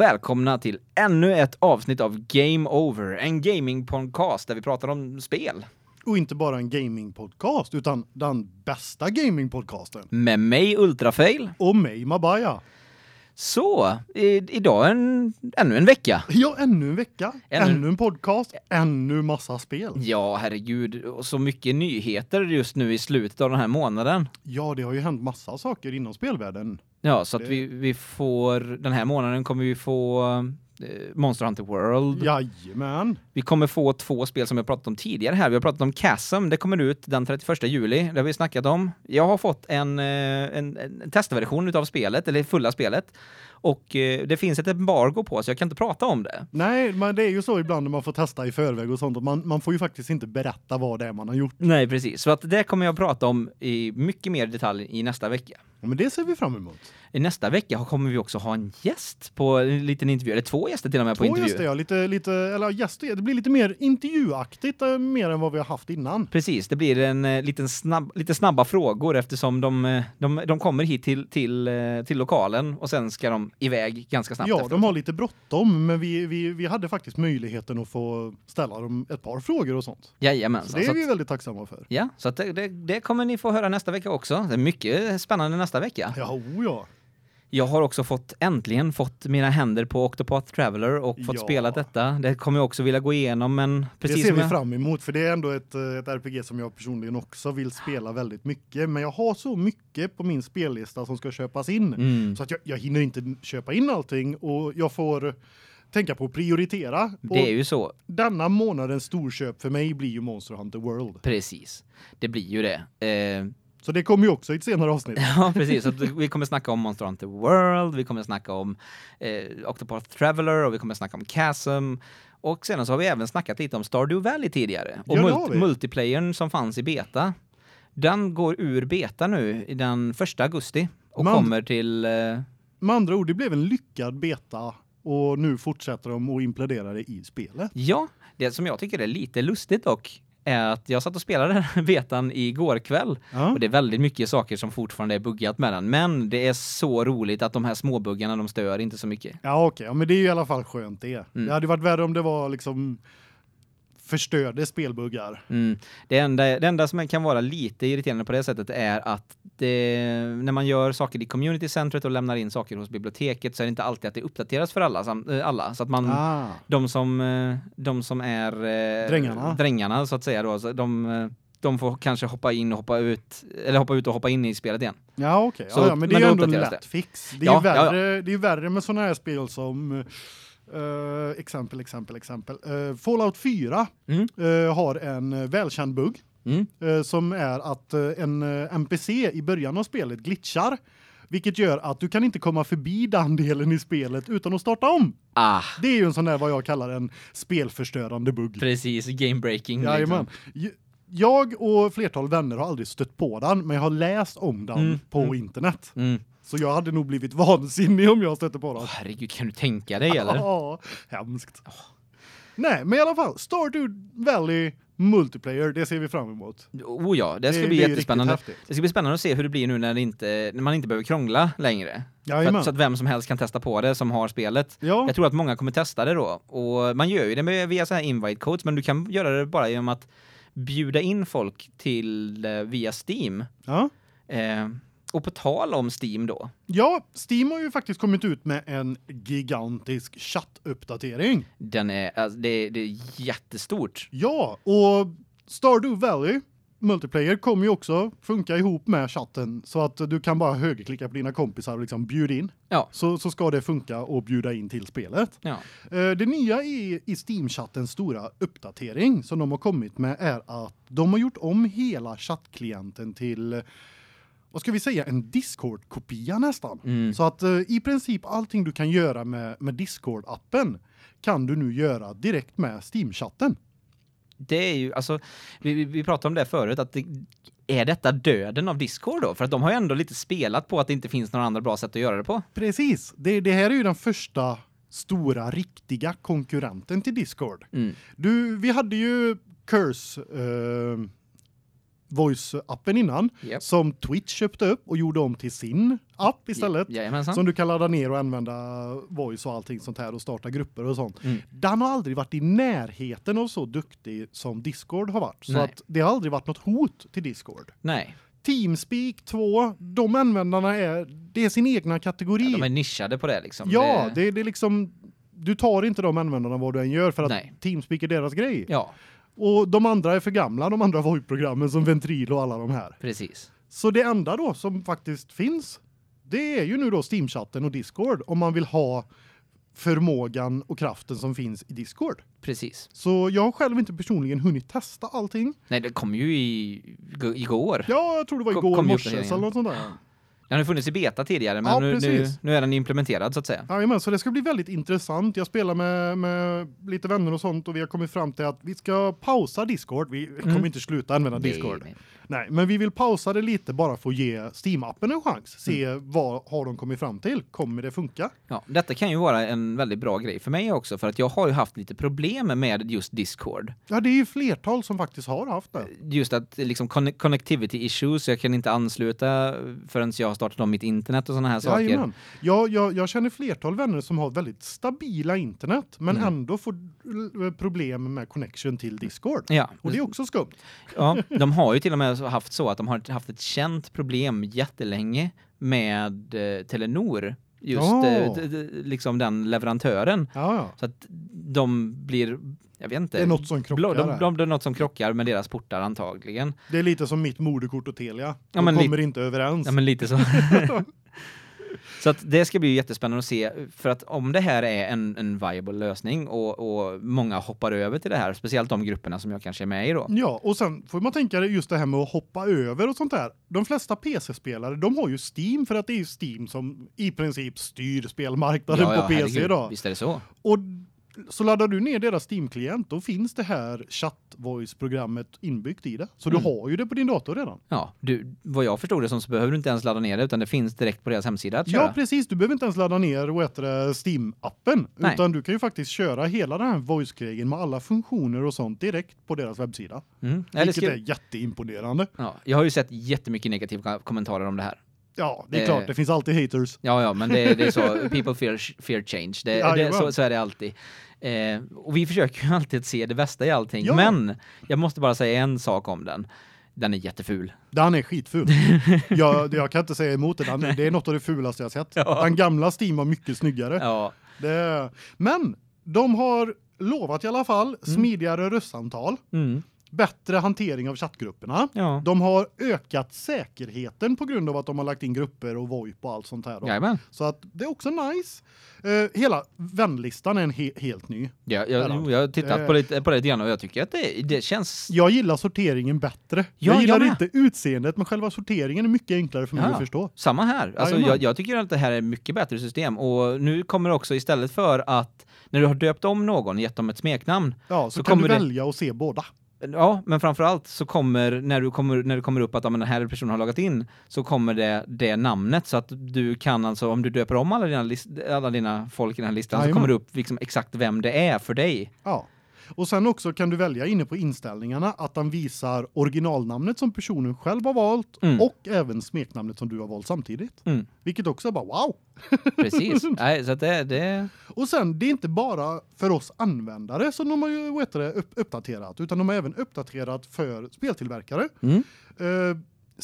och välkomna till ännu ett avsnitt av Game Over, en gamingpodcast där vi pratar om spel. Och inte bara en gamingpodcast utan den bästa gamingpodcasten. Med mig Ultrafail. Och mig Mabaya. Så, i, idag en, ännu en vecka. Ja, ännu en vecka. Ännu- Ännu, en podcast. Ännu massa spel. Ja, herregud, och så mycket nyheter just nu i slutet av den här månaden. Ja, det har ju hänt massa saker inom spelvärlden. Ja, så att Det- vi, vi får, den här månaden kommer vi få eh, Monster Hunter World. Jajamän. Vi kommer få två spel som jag pratat om tidigare här. Vi har pratat om Chasm, det kommer ut den 31 juli. Det har vi snackat om. Jag har fått en, eh, en, en testversion utav spelet, eller fulla spelet. Och eh, det finns ett embargo på så jag kan inte prata om det. Nej, men det är ju så ibland när man får testa i förväg och sånt att man, man får ju faktiskt inte berätta vad det är man har gjort. Nej, precis. Så att det kommer jag prata om i mycket mer detalj i nästa vecka. Men det ser vi fram emot. Nästa vecka kommer vi också ha en gäst på en liten intervju, eller två gäster till och med på Två intervju. gäster, ja. Lite, lite, eller gäster, det blir lite mer intervjuaktigt eh, mer än vad vi har haft innan. Precis, det blir en eh, liten snabb, lite snabba frågor eftersom de, eh, de, de kommer hit till, till, till lokalen och sen ska de iväg ganska snabbt. Ja, efter. de har lite bråttom, men vi, vi, vi hade faktiskt möjligheten att få ställa dem ett par frågor och sånt. Så Jajamensan. det Så är vi att, väldigt tacksamma för. ja, så det, det, det kommer ni få höra nästa vecka också. Det är mycket spännande nästa vecka. Ja, oh ja. Jag har också fått, äntligen fått mina händer på Octopath Traveler och fått Ja. spela detta. Det kommer jag också vilja gå igenom, men precis det ser vi jag... fram emot för det är ändå ett, ett RPG som jag personligen också vill spela väldigt mycket, men jag har så mycket på min spellista som ska köpas in Mm. så att jag, jag hinner inte köpa in allting och jag får tänka på att prioritera. Det är ju så. denna månadens storköp för mig blir ju Monster Hunter World. Precis. Det blir ju det. Eh, Så det kommer ju också i ett senare avsnitt. Ja, precis. Så vi kommer snacka om Monster Hunter World, vi kommer snacka om eh, Octopath Traveler och vi kommer snacka om Chasm. Och sen så har vi även snackat lite om Stardew Valley tidigare. Och Ja, mult- multiplayern som fanns i beta. Den går ur beta nu i den första augusti och Man- kommer till eh, Med andra ord, det blev en lyckad beta och nu fortsätter de att implementera det i spelet. Ja, det som jag tycker är lite lustigt dock är att jag satt och spelade den här betan igår kväll Ja. och det är väldigt mycket saker som fortfarande är buggat med den. Men det är så roligt att de här småbuggarna de stör inte så mycket. Ja okej, ja, men det är ju i alla fall skönt det. Mm. Det hade varit värre om det var liksom förstörde spelbuggar. Mm. Det, enda, det enda som kan vara lite irriterande på det sättet är att det, när man gör saker i communitycentret och lämnar in saker hos biblioteket så är det inte alltid att det uppdateras för alla. eh, alla. Så att man, Ah. de, som, eh, de som är eh, Drängarna. drängarna så att säga då, så de, de får kanske hoppa in och hoppa ut, eller hoppa ut och hoppa in i spelet igen. Ja okej, Så- ja, ja, men det men är ju ändå en lätt det. fix. Det är Ja, ju ja, ja. värre, det är värre med såna här spel som eh, exempel exempel exempel. Eh, Fallout 4 Mm. eh, har en välkänd bugg Mm. som är att en NPC i början av spelet glitchar vilket gör att du kan inte komma förbi den delen i spelet utan att starta om. Ah, Det är ju en sån där vad jag kallar en spelförstörande bugg. precis, game breaking. Jajamän. J- Jag och flertal vänner har aldrig stött på den, men jag har läst om den Mm, på mm. internet. Så jag hade nog blivit vansinnig om jag stötte på den. Åh, herregud, kan du tänka dig eller? Ja, hemskt. Nej, men i alla fall Stardew Valley multiplayer, det ser vi fram emot. Oh ja, det ska Det- bli det jättespännande. Det ska bli spännande att se hur det blir nu när, det inte, när man inte behöver krångla längre. Att, så att vem som helst kan testa på det som har spelet. Ja, Jag tror att många kommer testa det då. Och man gör ju det med, via så här invite codes, men du kan göra det bara genom att bjuda in folk till eh, via Steam. ja. Eh, och på tal om Steam då. ja, Steam har ju faktiskt kommit ut med en gigantisk chattuppdatering. Den är, alltså, det, det är jättestort. Ja, och Stardew Valley multiplayer kommer ju också funka ihop med chatten så att du kan bara högerklicka på dina kompisar och liksom bjuda in. Ja. Så så ska det funka och bjuda in till spelet. Ja. Eh, Det nya i i Steam-chattens stora uppdatering som de har kommit med är att de har gjort om hela chattklienten till vad ska vi säga en Discord-kopia nästan. Mm. Så att eh, i princip allting du kan göra med med Discord-appen kan du nu göra direkt med Steam-chatten. Det är ju, alltså, vi, vi, vi pratade om det förut, att det, är detta döden av Discord då? För att de har ju ändå lite spelat på att det inte finns några andra bra sätt att göra det på. Precis. Det det här är ju den första stora riktiga konkurrenten till Discord. Mm. Du vi hade ju Curse eh Voice-appen innan Japp. som Twitch köpte upp och gjorde om till sin app istället. Jajamensan. Som du kan ladda ner och använda voice och allting sånt här och starta grupper och sånt. Mm. Den har aldrig varit i närheten av så duktig som Discord har varit. Så Nej. att det har aldrig varit något hot till Discord. Nej, Teamspeak 2, de användarna är det är sin egna kategori. de är nischade på det liksom. ja, det, det är liksom du tar inte de användarna vad du än gör för att Nej. Teamspeak är deras grej. Ja, Och de andra är för gamla, de andra VoIP-programmen som Ventrilo och alla de här. precis. Så det enda då som faktiskt finns det är ju nu då Steam-chatten och Discord om man vill ha förmågan och kraften som finns i Discord. Precis. Så jag har själv inte personligen hunnit testa allting. Nej, det kom ju i igår. Ja, jag tror det var igår kom morse eller något sånt där. Den har funnits i beta tidigare men Ja, nu, nu, nu är den implementerad så att säga. Ja, men så det ska bli väldigt intressant. Jag spelar med med lite vänner och sånt och vi har kommit fram till att vi ska pausa Discord. Vi kommer inte sluta använda Discord. Nej, Nej, men vi vill pausa det lite bara för att ge Steam-appen en chans. Se Mm. vad har de kommit fram till? Kommer det funka? Ja, detta kan ju vara en väldigt bra grej för mig också för att jag har ju haft lite problem med just Discord. Ja, det är ju flertal som faktiskt har haft det. Just att liksom conne- connectivity issues, jag kan inte ansluta förrän jag har startat om mitt internet och såna här saker. Jajamän. Jag, jag, jag känner flertal vänner som har väldigt stabila internet men Mm. ändå får problem med connection till Discord. Ja, Och det är också skumt. ja, de har ju till och med så- haft så att de har haft ett känt problem jättelänge med eh, Telenor. Just Ja. eh, liksom den leverantören. Ja, ja. Så att de blir, jag vet inte. Det är något som krockar de, de, det är något som krockar med deras portar antagligen. Det är lite som mitt moderkort och Telia. De Ja, kommer inte överens. Ja men lite så. så att det ska bli jättespännande att se för att om det här är en en viable lösning och och många hoppar över till det här, speciellt de grupperna som jag kanske är med i då. Ja, och sen får man tänka just det här med att hoppa över och sånt där. De flesta PC-spelare, de har ju Steam för att det är Steam som i princip styr spelmarknaden på PC herregud, idag. Visst är det så. Och så laddar du ner deras Steam-klient, då finns det här chatt-voice-programmet inbyggt i det. Så Mm. du har ju det på din dator redan. Ja, du vad jag förstod det som så behöver du inte ens ladda ner det utan det finns direkt på deras hemsida att köra. Ja, precis. Du behöver inte ens ladda ner det, Steam-appen. Utan du kan ju faktiskt köra hela den här voice-grejen med alla funktioner och sånt direkt på deras webbsida. Mm. Eller Vilket ska, är jätteimponerande. ja, jag har ju sett jättemycket negativa kommentarer om det här. Ja, det är Eh. klart. Det finns alltid haters. Ja, ja, men det, det är så. People fear, fear change. Det, det, Jajamän. så, så är det alltid. Eh, och vi försöker ju alltid se det bästa i allting. Ja. Men jag måste bara säga en sak om den. Den är jätteful. Den är skitful. jag, jag kan inte säga emot det. Den, det är något av det fulaste jag sett. Ja. Den gamla Steam var mycket snyggare. Ja, Det, men de har lovat i alla fall smidigare röstsamtal, mm. Bättre hantering av chattgrupperna. ja. De har ökat säkerheten på grund av att de har lagt in grupper och VoIP och allt sånt här. Jajamän. Så att det är också nice. Eh, hela vänlistan är en he helt ny. Ja, jag, jo, jag har tittat Eh. på lite på det grann och jag tycker att det, det känns Jag gillar sorteringen bättre. Ja, jag gillar jag inte utseendet, men själva sorteringen är mycket enklare för mig Ja. att förstå. samma här. Alltså jag, jag tycker att det här är mycket bättre system och nu kommer också istället för att när du har döpt om någon, gett dem ett smeknamn, Ja, så, Så kan du kommer det- välja och se båda. Ja, men framförallt så kommer när du kommer när det kommer upp att ja, men den här personen har loggat in så kommer det det namnet så att du kan alltså om du döper om alla dina list, alla dina folk i den här listan så Jajamän. kommer det upp liksom exakt vem det är för dig. Ja. Och sen också kan du välja inne på inställningarna att den visar originalnamnet som personen själv har valt Mm. och även smeknamnet som du har valt samtidigt. Mm. Vilket också är bara wow. Precis. Nej, så det det Och sen det är inte bara för oss användare som de har ju heter det, upp, uppdaterat utan de har även uppdaterat för speltillverkare. mm. Eh,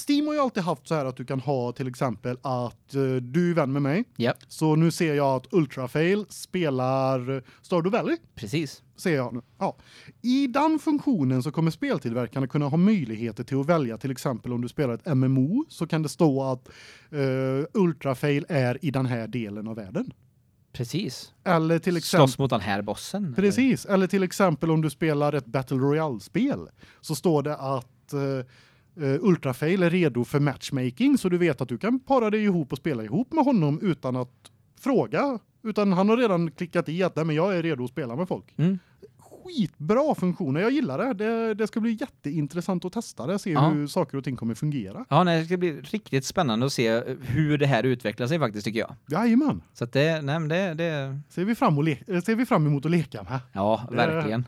Steam har ju alltid haft så här att du kan ha till exempel att eh, du är vän med mig. Ja, Så nu ser jag att Ultrafail spelar Stardew Valley. precis. ser jag nu. Ja. I den funktionen så kommer speltillverkarna kunna ha möjligheter till att välja till exempel om du spelar ett MMO så kan det stå att uh, Ultrafail är i den här delen av världen. Precis. Eller till exempel Slåss mot den här bossen. eller? Precis, eller till exempel om du spelar ett Battle Royale spel så står det att uh, Ultrafail är redo för matchmaking så du vet att du kan para dig ihop och spela ihop med honom utan att fråga utan han har redan klickat i att nej men jag är redo att spela med folk. Mm. skitbra funktioner. Jag gillar det. det. Det ska bli jätteintressant att testa det, se Ja. hur saker och ting kommer fungera. Ja, nej, det ska bli riktigt spännande att se hur det här utvecklar sig faktiskt tycker jag. Jajamän. Så att det nej men det det Ser vi fram, och eh, ser vi fram emot att leka med. ja, verkligen.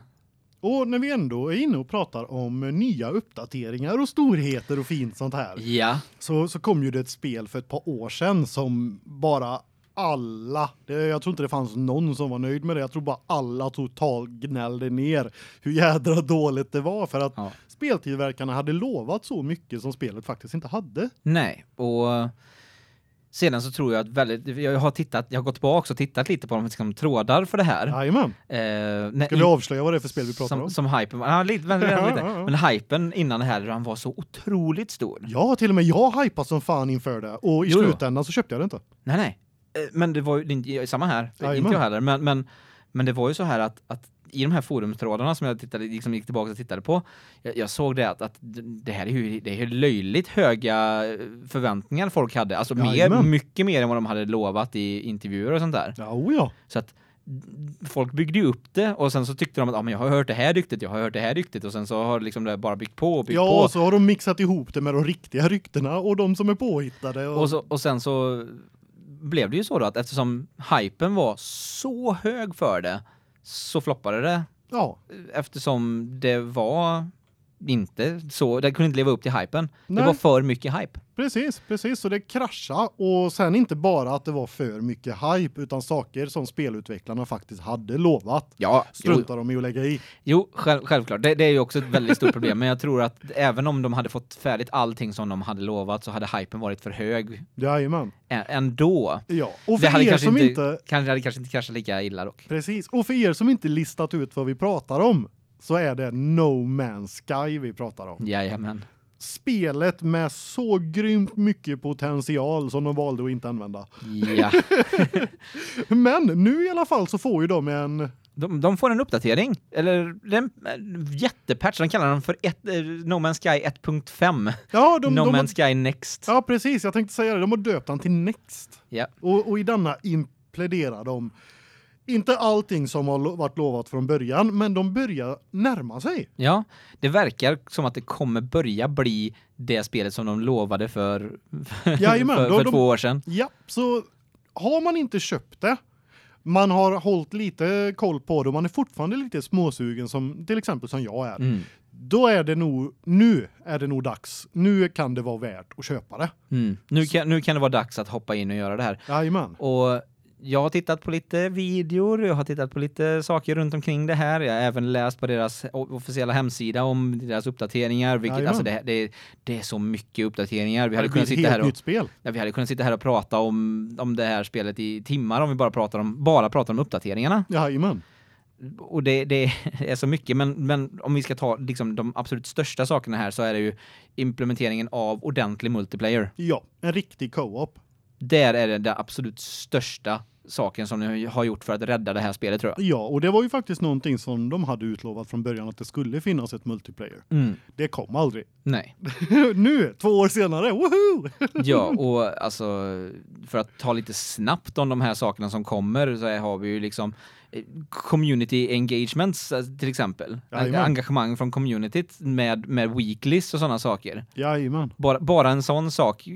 Och när vi ändå är inne och pratar om nya uppdateringar och storheter och fint sånt här. Ja. Så så kom ju det ett spel för ett par år sedan som bara alla, det, jag tror inte det fanns någon som var nöjd med det. Jag tror bara alla totalt gnällde ner hur jädra dåligt det var för att Ja. speltillverkarna hade lovat så mycket som spelet faktiskt inte hade. Nej, och sedan så tror jag att väldigt jag har tittat jag har gått tillbaka och tittat lite på de liksom, trådar för det här. Jajamän. Eh, när- Ska vi avslöja vad det är för spel vi pratar som, om? som hypen, ja, lite, väldigt, väldigt lite. Ja, ja, ja. Men hypen innan det här han var så otroligt stor. Ja, till och med jag hypade som fan inför det och i Jo, slutändan så köpte jag det inte. Nej nej. Eh, Men det var ju samma här. Inte jag heller, men men men det var ju så här att att i de här forumtrådarna som jag tittade liksom gick tillbaka och tittade på. Jag, jag såg det att, att det här är ju det är löjligt höga förväntningar folk hade. Alltså mer Jajamän. mycket mer än vad de hade lovat i intervjuer och sånt där. Ja, oh ja. Så att folk byggde ju upp det och sen så tyckte de att ah, men jag har hört det här ryktet, jag har hört det här ryktet och sen så har liksom det bara byggt på och byggt Ja, på. så har de mixat ihop det med de riktiga ryktena och de som är påhittade. Och, Och, så, och sen så blev det ju så då att eftersom hypen var så hög för det så floppade det. Ja, eftersom det var inte så, det kunde inte leva upp till hypen. Nej. Det var för mycket hype. precis, precis. Så det kraschade och sen inte bara att det var för mycket hype utan saker som spelutvecklarna faktiskt hade lovat. Ja, Struntar de i att lägga i. jo själv, självklart. Det, det är ju också ett väldigt stort problem, men jag tror att även om de hade fått färdigt allting som de hade lovat så hade hypen varit för hög Jajamän. ä- ändå. Ja, och Det för hade er kanske som inte, inte kanske hade kanske inte kraschat lika illa dock. precis. Och för er som inte listat ut vad vi pratar om så är det No Man's Sky vi pratar om. Jajamän. Spelet med så grymt mycket potential som de valde att inte använda. Ja. Men nu i alla fall så får ju de en De, de får en uppdatering, eller en jättepatch, de kallar den för ett, eh, No Man's Sky 1.5. Ja, de, no de Man's Sky Next. Ja, precis. Jag tänkte säga det. De har döpt den till Next. Ja. Och, och i denna implederar de inte allting som har varit lovat från början, men de börjar närma sig. Ja, det verkar som att det kommer börja bli det spelet som de lovade för, Jajamän, för, för de- två år sedan. Ja, så har man inte köpt det, man har hållit lite koll på det och man är fortfarande lite småsugen som till exempel som jag är. Mm. Då är det nog nu är det nog dags. Nu kan det vara värt att köpa det. Mm. Nu, kan, nu kan det vara dags att hoppa in och göra det här. Jajamän. Och jag har tittat på lite videor, jag har tittat på lite saker runt omkring det här. Jag har även läst på deras officiella hemsida om deras uppdateringar, vilket Jajamän. alltså det, det, det är så mycket uppdateringar. Vi hade det kunnat sitta här och spel. Ja, vi hade kunnat sitta här och prata om om det här spelet i timmar om vi bara pratar om bara pratar om uppdateringarna. Jajamän. Och det, det är så mycket men men om vi ska ta liksom de absolut största sakerna här så är det ju implementeringen av ordentlig multiplayer. Ja, en riktig co-op. Där är det den absolut största saken som ni har gjort för att rädda det här spelet tror jag. Ja, och det var ju faktiskt någonting som de hade utlovat från början att det skulle finnas ett multiplayer. Mm. Det kom aldrig. Nej. nu, två år senare, woho! Ja, och alltså för att ta lite snabbt om de här sakerna som kommer så har vi ju liksom eh, community engagements eh, till exempel. Jajamän. Engagemang från communityt med med weeklies och sådana saker. Jajamän. Bara bara en sån sak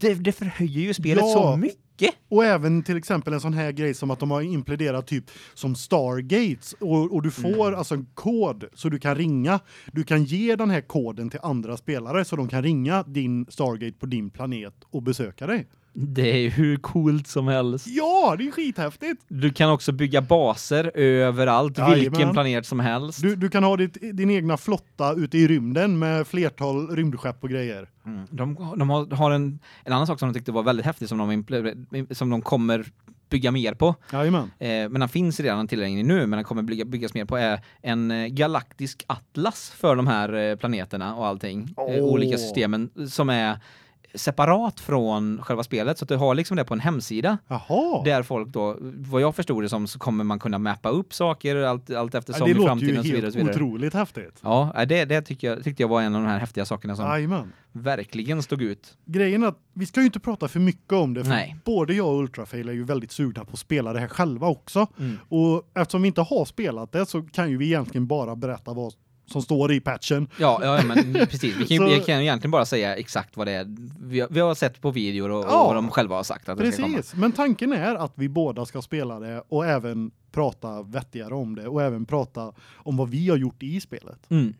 det, det förhöjer ju spelet Ja. så mycket. Och även till exempel en sån här grej som att de har implementerat typ som Stargates och, och du får Mm. alltså en kod så du kan ringa. Du kan ge den här koden till andra spelare så de kan ringa din Stargate på din planet och besöka dig. Det är hur coolt som helst. Ja, det är skithäftigt. Du kan också bygga baser överallt, Jajamän. vilken planet som helst. Du, du kan ha ditt, din egna flotta ute i rymden med flertal rymdskepp och grejer. Mm. De, de har, har en, en annan sak som de tyckte var väldigt häftig som de, som de kommer bygga mer på. Jajamän. Eh, men den finns redan tillgänglig nu, men den kommer bygga, byggas mer på är en eh, galaktisk atlas för de här eh, planeterna och allting. Åh. olika systemen som är separat från själva spelet så att du har liksom det på en hemsida Jaha. där folk då vad jag förstod det som så kommer man kunna mappa upp saker allt allt Ja, eftersom det i låter framtiden och så vidare och så vidare. otroligt häftigt. Ja, det det tycker jag tyckte jag var en av de här häftiga sakerna som Jajamän. verkligen stod ut. Grejen är att vi ska ju inte prata för mycket om det för Nej. både jag och Ultrafail är ju väldigt sugna på att spela det här själva också. Mm. Och eftersom vi inte har spelat det så kan ju vi egentligen bara berätta vad som står i patchen. Ja, ja men precis. Vi kan, Så- vi kan egentligen bara säga exakt vad det är. Vi, har- vi har sett på videor och, Ja. och vad de själva har sagt att det ska komma. Precis, men tanken är att vi båda ska spela det och även prata vettigare om det och även prata om vad vi har gjort i spelet. Mm.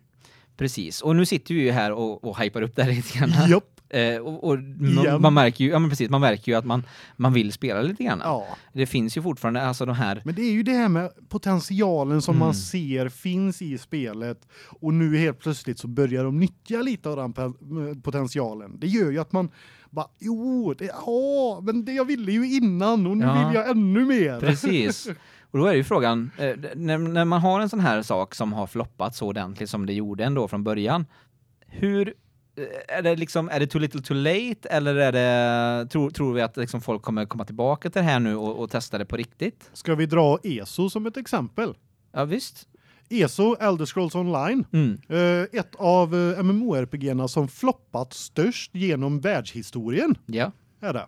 Precis. Och nu sitter vi ju här och, och hypar upp det här lite grann. Japp. Eh, och, och man, man märker ju, ja men precis, man märker ju att man man vill spela lite grann. Ja, Det finns ju fortfarande alltså de här men det är ju det här med potentialen som Mm. man ser finns i spelet och nu helt plötsligt så börjar de nyttja lite av den pe- potentialen. Det gör ju att man bara jo, det ja, men det jag ville ju innan och nu Ja. vill jag ännu mer. Precis. Och då är ju frågan, eh, när, när man har en sån här sak som har floppat så ordentligt som det gjorde ändå från början, hur eh, är det liksom är det too little too late eller är det tror tror vi att liksom folk kommer komma tillbaka till det här nu och, och testa det på riktigt? Ska vi dra ESO som ett exempel? Ja visst. ESO Elder Scrolls Online Mm. Eh, ett av eh, MMORPG:na som floppat störst genom världshistorien Ja. är det.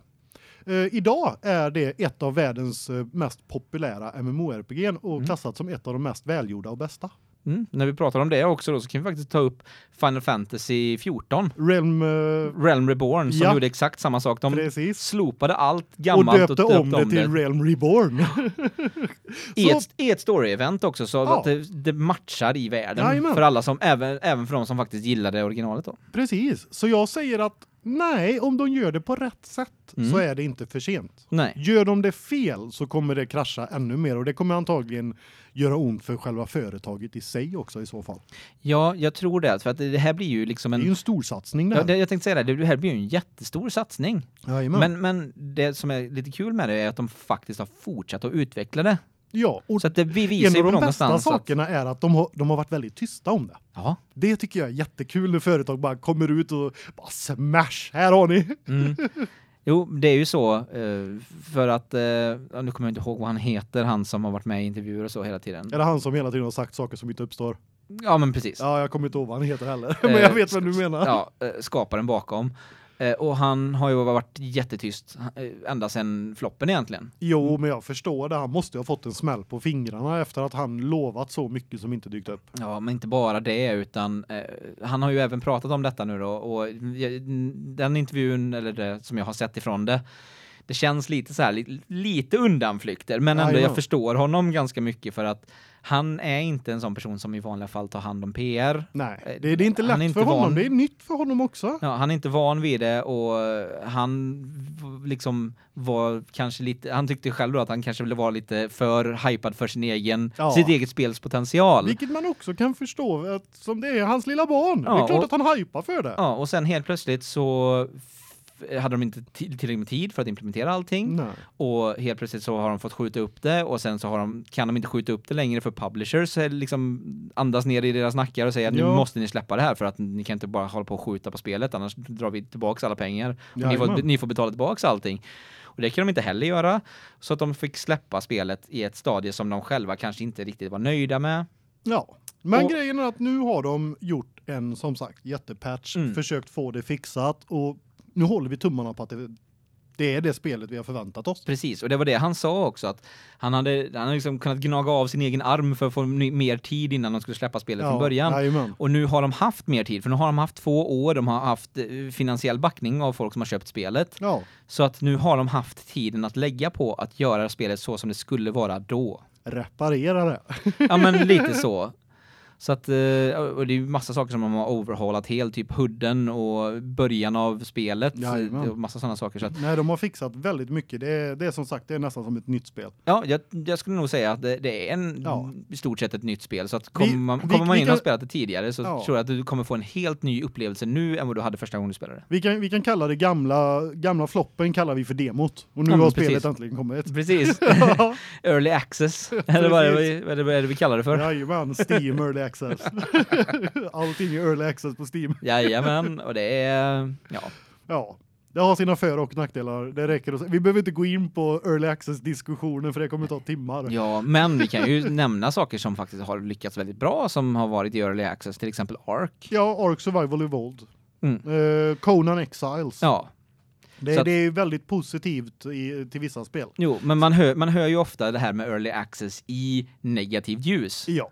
Eh, idag är det ett av världens mest populära MMORPG och Mm. klassat som ett av de mest välgjorda och bästa. Mm. När vi pratar om det också då så kan vi faktiskt ta upp Final Fantasy 14, Realm eh, Realm Reborn som Ja. gjorde exakt samma sak. De precis slopade allt och gammalt döpte om det till Realm Reborn. I ett, i ett story-event också så Ja. att det, det matchar i världen Jajamän. för alla som även även för de som faktiskt gillade originalet då. precis. Så jag säger att nej, om de gör det på rätt sätt Mm. så är det inte för sent. Nej. Gör de det fel så kommer det krascha ännu mer och det kommer antagligen göra ont för själva företaget i sig också i så fall. Ja, jag tror det för att det här blir ju liksom Det är ju en en stor satsning Ja, där. det, jag tänkte säga det, det här blir ju en jättestor satsning. Jajamän. Men men det som är lite kul med det är att de faktiskt har fortsatt att utveckla det. Ja, och Så att det vi visar en av de bästa att sakerna är att de har, de har varit väldigt tysta om det. ja. Det tycker jag är jättekul när företag bara kommer ut och bara smash, här har ni. Mm. Jo, det är ju så eh, för att eh, nu kommer jag inte ihåg vad han heter, han som har varit med i intervjuer och så hela tiden. Är det han som hela tiden har sagt saker som inte uppstår? Ja, men precis. Ja, jag kommer inte ihåg vad han heter heller, Eh, men jag vet vad du menar. Ja, skaparen bakom. Eh, och han har ju varit jättetyst eh, ända sedan floppen egentligen. Jo, men jag förstår det. Han måste ju ha fått en smäll på fingrarna efter att han lovat så mycket som inte dykt upp. Ja, men inte bara det utan eh, han har ju även pratat om detta nu då och den intervjun eller det som jag har sett ifrån det det känns lite så här li, lite undanflykter men ändå jag förstår honom ganska mycket för att han är inte en sån person som i vanliga fall tar hand om PR. Nej, Eh, det, det är inte lätt är inte för honom. van. Det är nytt för honom också. Ja, han är inte van vid det och eh, han liksom var kanske lite han tyckte själv då att han kanske ville vara lite för hypad för sin egen Ja. sitt eget spels potential. Vilket man också kan förstå att som det är hans lilla barn. Ja, det är klart och- att han hypar för det. Ja, och sen helt plötsligt så hade de inte ti- tillräckligt med tid för att implementera allting Nej. och helt plötsligt så har de fått skjuta upp det och sen så har de kan de inte skjuta upp det längre för publishers eh, liksom andas ner i deras nackar och säger nu Ja. måste ni släppa det här för att ni kan inte bara hålla på och skjuta på spelet annars drar vi tillbaks alla pengar och ni får, ni får betala tillbaks allting. Och det kan de inte heller göra så att de fick släppa spelet i ett stadie som de själva kanske inte riktigt var nöjda med. Ja. Men Och- grejen är att nu har de gjort en som sagt jättepatch, Mm. försökt få det fixat och nu håller vi tummarna på att det, det är det spelet vi har förväntat oss. Precis, och det var det han sa också att han hade han hade liksom kunnat gnaga av sin egen arm för att få mer tid innan de skulle släppa spelet från början. Jajamän. Och nu har de haft mer tid för nu har de haft två år, de har haft eh, finansiell backning av folk som har köpt spelet. Ja, Så att nu har de haft tiden att lägga på att göra spelet så som det skulle vara då. reparera det. Ja men lite så. Så att, eh, och det är ju massa saker som de har overhaulat helt, typ hudden och början av spelet. Jajamän. och massa sådana saker. Så att, Nej, de har fixat väldigt mycket. Det är, det är som sagt, det är nästan som ett nytt spel. ja, jag, jag skulle nog säga att det, det är en, Ja. i stort sett ett nytt spel. Så att Vi- kommer man, vi- kommer man vi in och kan- har spelat det tidigare så Ja. tror jag att du kommer få en helt ny upplevelse nu än vad du hade första gången du spelade. Vi kan, vi kan kalla det gamla, gamla floppen kallar vi för demot. Och nu Ja, har precis. spelet äntligen kommit. Precis. Early access. Eller vad är det, vad är det vi kallar det för? Jajamän, Steam Early Access. Allting är Early Access på Steam. Jajamän, och det är... Ja. Ja, det har sina för- och nackdelar. Det räcker att, vi behöver inte gå in på Early Access-diskussionen för det kommer ta timmar. ja, men vi kan ju nämna saker som faktiskt har lyckats väldigt bra som har varit i Early access, till exempel Ark. Ja, Ark Survival Evolved. Mm. Eh, Conan Exiles. Ja, det, att- det är väldigt positivt i, till vissa spel. jo, men man hör, man hör ju ofta det här med Early access i negativt ljus. Ja,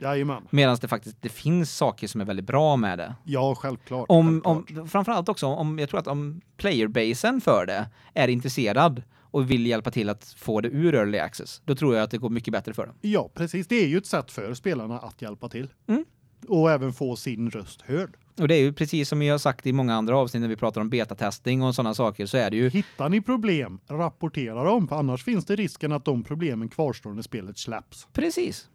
Jajamän. Medan det faktiskt det finns saker som är väldigt bra med det. Ja, självklart. Om, självklart. om framförallt också om jag tror att om playerbasen för det är intresserad och vill hjälpa till att få det ur early access, då tror jag att det går mycket bättre för dem. Ja, precis. Det är ju ett sätt för spelarna att hjälpa till. Mm. Och även få sin röst hörd. Och det är ju precis som vi har sagt i många andra avsnitt när vi pratar om betatesting och sådana saker så är det ju Hittar ni problem, rapportera dem, för annars finns det risken att de problemen kvarstår när spelet släpps. precis.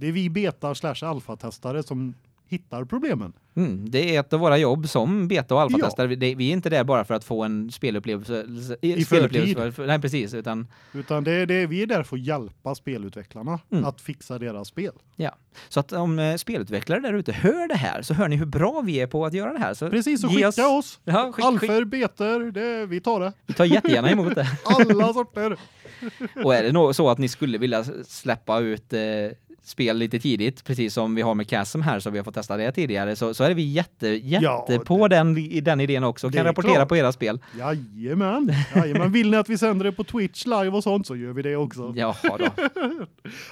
Det är vi beta slash alfa-testare som hittar problemen. Mm, det är ett av våra jobb som beta och alfatestare. Det- Vi är inte där bara för att få en spelupplevelse I spelupplevelse för- Nej precis, utan Utan det är det vi är där för att hjälpa spelutvecklarna Mm. att fixa deras spel. ja. Så att om eh, spelutvecklare där ute hör det här så hör ni hur bra vi är på att göra det här. Så Precis, så skicka oss. Ja, skick, Alfer, beter, det vi tar det. vi tar jättegärna emot det. Alla sorter. Och är det så att ni skulle vilja släppa ut eh, spel lite tidigt, precis som vi har med Chasm här så vi har fått testa det tidigare, så, så är vi jätte, jätte Ja, på den, i den idén också det kan rapportera klart. på era spel. Jajamän. Jajamän. Vill ni att vi sänder det på Twitch live och sånt så gör vi det också. Jaha då.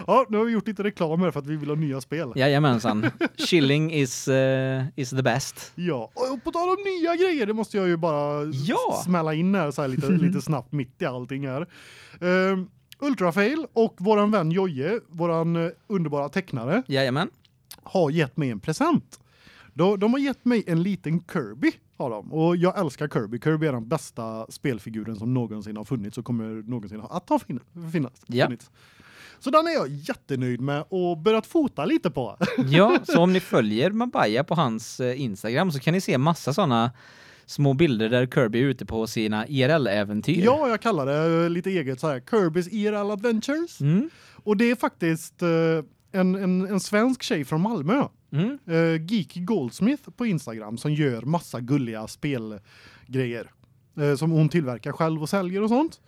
Ja, nu har vi gjort lite reklam här för att vi vill ha nya spel. Jajamensan. Chilling is, eh, is the best. Ja, och på tal om nya grejer, det måste jag ju bara Ja. smälla in här så här lite, lite snabbt mitt i allting här. Um, Ultrafail och våran vän Joje, våran eh, underbara tecknare, Jajamän. har gett mig en present. De, de har gett mig en liten Kirby har de och jag älskar Kirby. Kirby är den bästa spelfiguren som någonsin har funnits och kommer någonsin att ha fin finnas. Ja. funnits. Så den är jag jättenöjd med och börjat fota lite på. Ja, så om ni följer Mabaya på hans eh, Instagram så kan ni se massa såna små bilder där Kirby är ute på sina IRL-äventyr. ja, jag kallar det eh, lite eget så här Kirby's IRL Adventures. Mm. Och det är faktiskt eh, en, en, en svensk tjej från Malmö. Mm. Uh, Geeky Goldsmith på Instagram som gör massa gulliga spelgrejer. Eh, som hon tillverkar själv och säljer och sånt.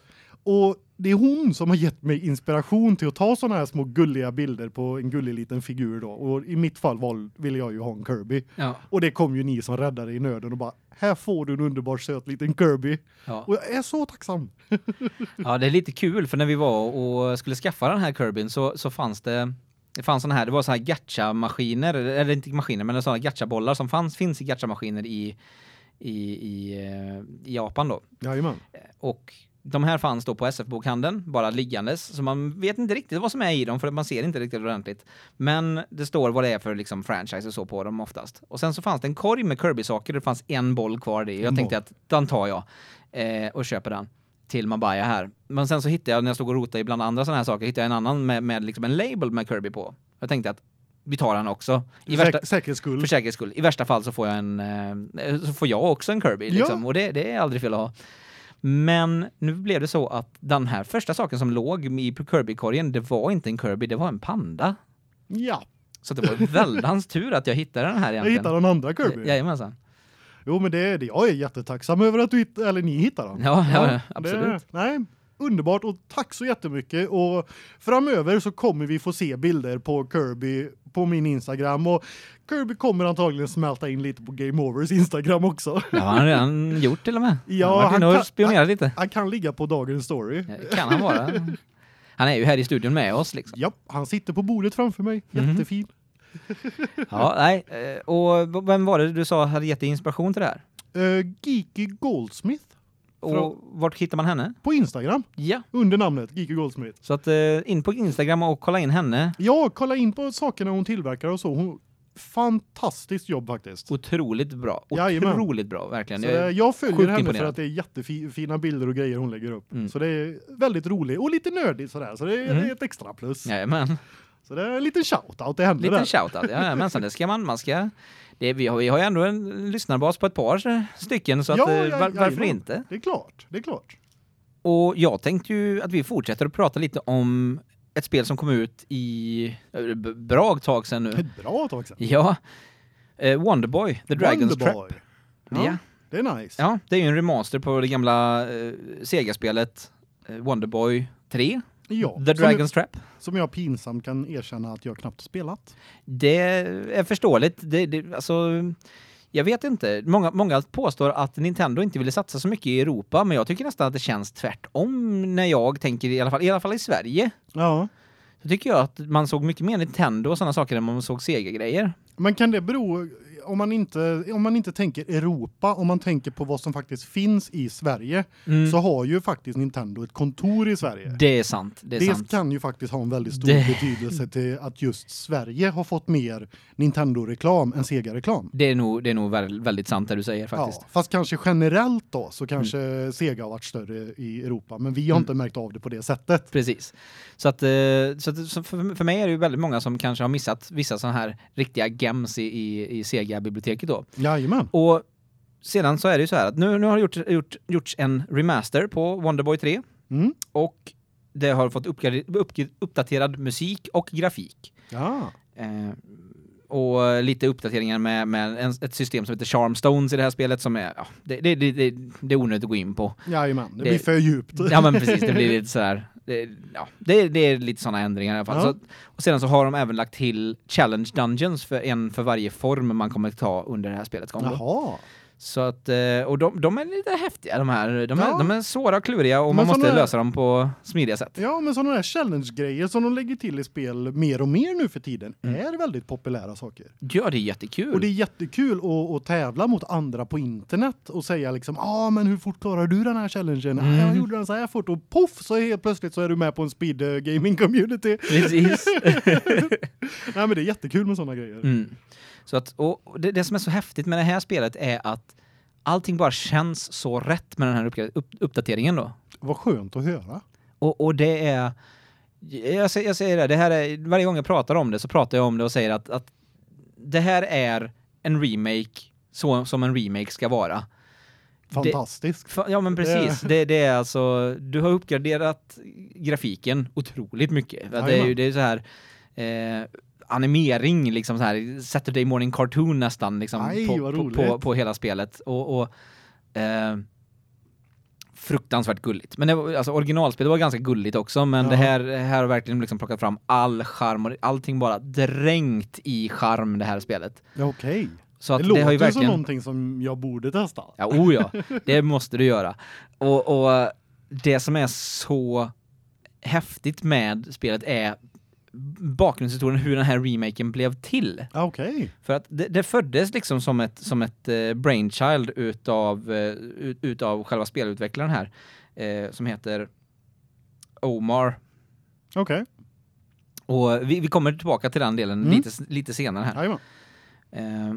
Och det är hon som har gett mig inspiration till att ta såna här små gulliga bilder på en gullig liten figur då. Och i mitt fall val, ville jag ju ha en Kirby. Ja. Och det kom ju ni som räddade i nöden och bara här får du en underbar söt liten Kirby. Ja. Och jag är så tacksam. ja, det är lite kul för när vi var och skulle skaffa den här Kirbyn så, så fanns det det fanns såna här, det var så här gacha-maskiner, eller inte maskiner, men såna gacha-bollar som fanns, finns i gacha-maskiner i, i, i, eh, i Japan då. Jajamän. Och de här fanns då på SF-bokhandeln, bara liggandes, så man vet inte riktigt vad som är i dem för man ser inte riktigt ordentligt. Men det står vad det är för liksom franchise och så på dem oftast. Och sen så fanns det en korg med Kirby-saker, det fanns en boll kvar i. Jag tänkte att den tar jag eh, och köper den till Mabaya här. Men sen så hittade jag, när jag stod och rotade ibland andra sådana här saker, hittade jag en annan med, med liksom en label med Kirby på. Jag tänkte att vi tar den också. I För värsta, säk- säkerhets skull. för säkerhets skull. I värsta fall så får jag en eh, så får jag också en Kirby liksom. och det, det är aldrig fel att ha. Men nu blev det så att den här första saken som låg i Kirby-korgen, det var inte en Kirby, det var en panda. Ja, Så det var väldans tur att jag hittade den här jag egentligen. hittade den andra Kirby. Jajamensan. Jo men det är det. Jag är jättetacksam över att du hitt, eller ni hittar den. Ja, ja, det- absolut. nej, underbart och tack så jättemycket och framöver så kommer vi få se bilder på Kirby på min Instagram och Kirby kommer antagligen smälta in lite på Game Overs Instagram också. Ja, han har redan gjort till och med. Ja, han han kan- spionerat lite. Han kan ligga på dagens story. Kan han vara. Han är ju här i studion med oss liksom. Ja, han sitter på bordet framför mig. Mhm. Jättefin. Ja, nej. eh, Och vem var det du sa hade gett dig inspiration till det här? Uh, Geeky Goldsmith Och vart hittar man henne? på Instagram Ja. under namnet Geeky Goldsmith. Så att eh, in på Instagram och kolla in henne. Ja, kolla in på sakerna hon tillverkar och så. Hon fantastiskt jobb faktiskt. Otroligt bra. Otroligt bra, verkligen. Så, Jag följer henne för att det är jättefina bilder och grejer hon lägger upp. Mm. Så det är väldigt roligt och lite nördigt sådär. Så det är, Mm. ett extra plus. Jajamän. Så det är en liten shoutout till henne Liten där. shoutout. Jajamensan, det ska man. Man ska... Det, vi, har, vi har ju ändå en lyssnarbas på ett par stycken, så att, Ja, eh, ja, var, varför jajamän. inte? Det är klart, det är klart. Och jag tänkte ju att vi fortsätter att prata lite om ett spel som kom ut i eh, bra tag sedan nu. Ett bra tag sedan. Ja. Eh, Wonderboy, The Dragon's Trap. Wonderboy. Ja. Ja, det är nice. ja, det är ju en remaster på det gamla eh, Sega-spelet eh, Wonderboy 3, Ja, The Dragon's Trap. som jag pinsamt kan erkänna att jag knappt spelat. Det är förståeligt. Det, det, alltså, jag vet inte. Många, många påstår att Nintendo inte ville satsa så mycket i Europa, men jag tycker nästan att det känns tvärtom när jag tänker, i alla fall, i alla fall i Sverige. Ja, så tycker jag att man såg mycket mer Nintendo och sådana saker än man såg Sega-grejer. Men kan det bero om man inte om man inte tänker Europa, om man tänker på vad som faktiskt finns i Sverige Mm. så har ju faktiskt Nintendo ett kontor i Sverige. Det är sant, det är det sant. kan ju faktiskt ha en väldigt stor Det- betydelse till att just Sverige har fått mer Nintendo-reklam än Sega-reklam. Det är nog det är nog väl- väldigt sant det du säger faktiskt. Ja, fast kanske generellt då så kanske Sega har varit större i Europa, men vi har Mm. inte märkt av det på det sättet. Precis. Så att, eh, så att så för, för mig är det ju väldigt många som kanske har missat vissa sådana här riktiga gems i, i, i Sega-biblioteket då. Jajamän. Och sedan så är det ju så här att nu, nu har det gjort, gjort, gjorts en remaster på Wonderboy 3 Mm. och det har fått uppgrader, upp, uppdaterad musik och grafik. Ja. Eh, och lite uppdateringar med, med en, ett system som heter Charmstones i det här spelet som är, ja, det, det, det, det, är onödigt att gå in på. Jajamän, det, Det- blir för djupt. Ja men precis, det blir lite sådär, det, ja, det, det är lite sådana ändringar i alla fall. Ja. Så, och sedan så har de även lagt till challenge dungeons för en för varje form man kommer ta under det här spelets gång. Jaha. Så att, eh, och de, de är lite häftiga de här, de är, Ja. de är svåra och kluriga och Men man måste såna- lösa dem på smidiga sätt. Ja, men sådana där challenge-grejer som de lägger till i spel mer och mer nu för tiden Mm. är väldigt populära saker. Ja, det är jättekul. Och det är jättekul att, att tävla mot andra på internet och säga liksom, ja ah, men hur fort klarar du den här challengen? Mm. Ah, jag gjorde den så här fort och poff så helt plötsligt så är du med på en speed eh, gaming community. Precis. Nej men det är jättekul med sådana grejer. Mm. Så att, och det, det som är så häftigt med det här spelet är att allting bara känns så rätt med den här upp, upp, uppdateringen då. Vad skönt att höra. Och, och det är jag, säger- jag säger det, det här är, varje gång jag pratar om det så pratar jag om det och säger att, att det här är en remake så som en remake ska vara. Fantastiskt. Fa- Ja men precis, det, det är alltså, du har uppgraderat grafiken otroligt mycket. Det är ju det är så här eh, animering liksom så här Saturday morning cartoon nästan liksom Aj, på, på, på, på hela spelet och, och eh, fruktansvärt gulligt. Men det var, alltså originalspelet var ganska gulligt också men Ja. det här här har verkligen liksom plockat fram all charm och allting bara dränkt i charm det här spelet. Ja, Okej. Så att Det det, låter har ju ju som verkligen någonting som jag borde testa. Ja, oh ja. Det måste du göra. Och, och det som är så häftigt med spelet är bakgrundshistorien hur den här remaken blev till. Ja, Okej. För att det, det föddes liksom som ett som ett eh, brainchild utav eh, ut, utav själva spelutvecklaren här eh, som heter Omar Okej. och vi, vi kommer tillbaka till den delen Mm. lite lite senare här. Jajamän. Eh,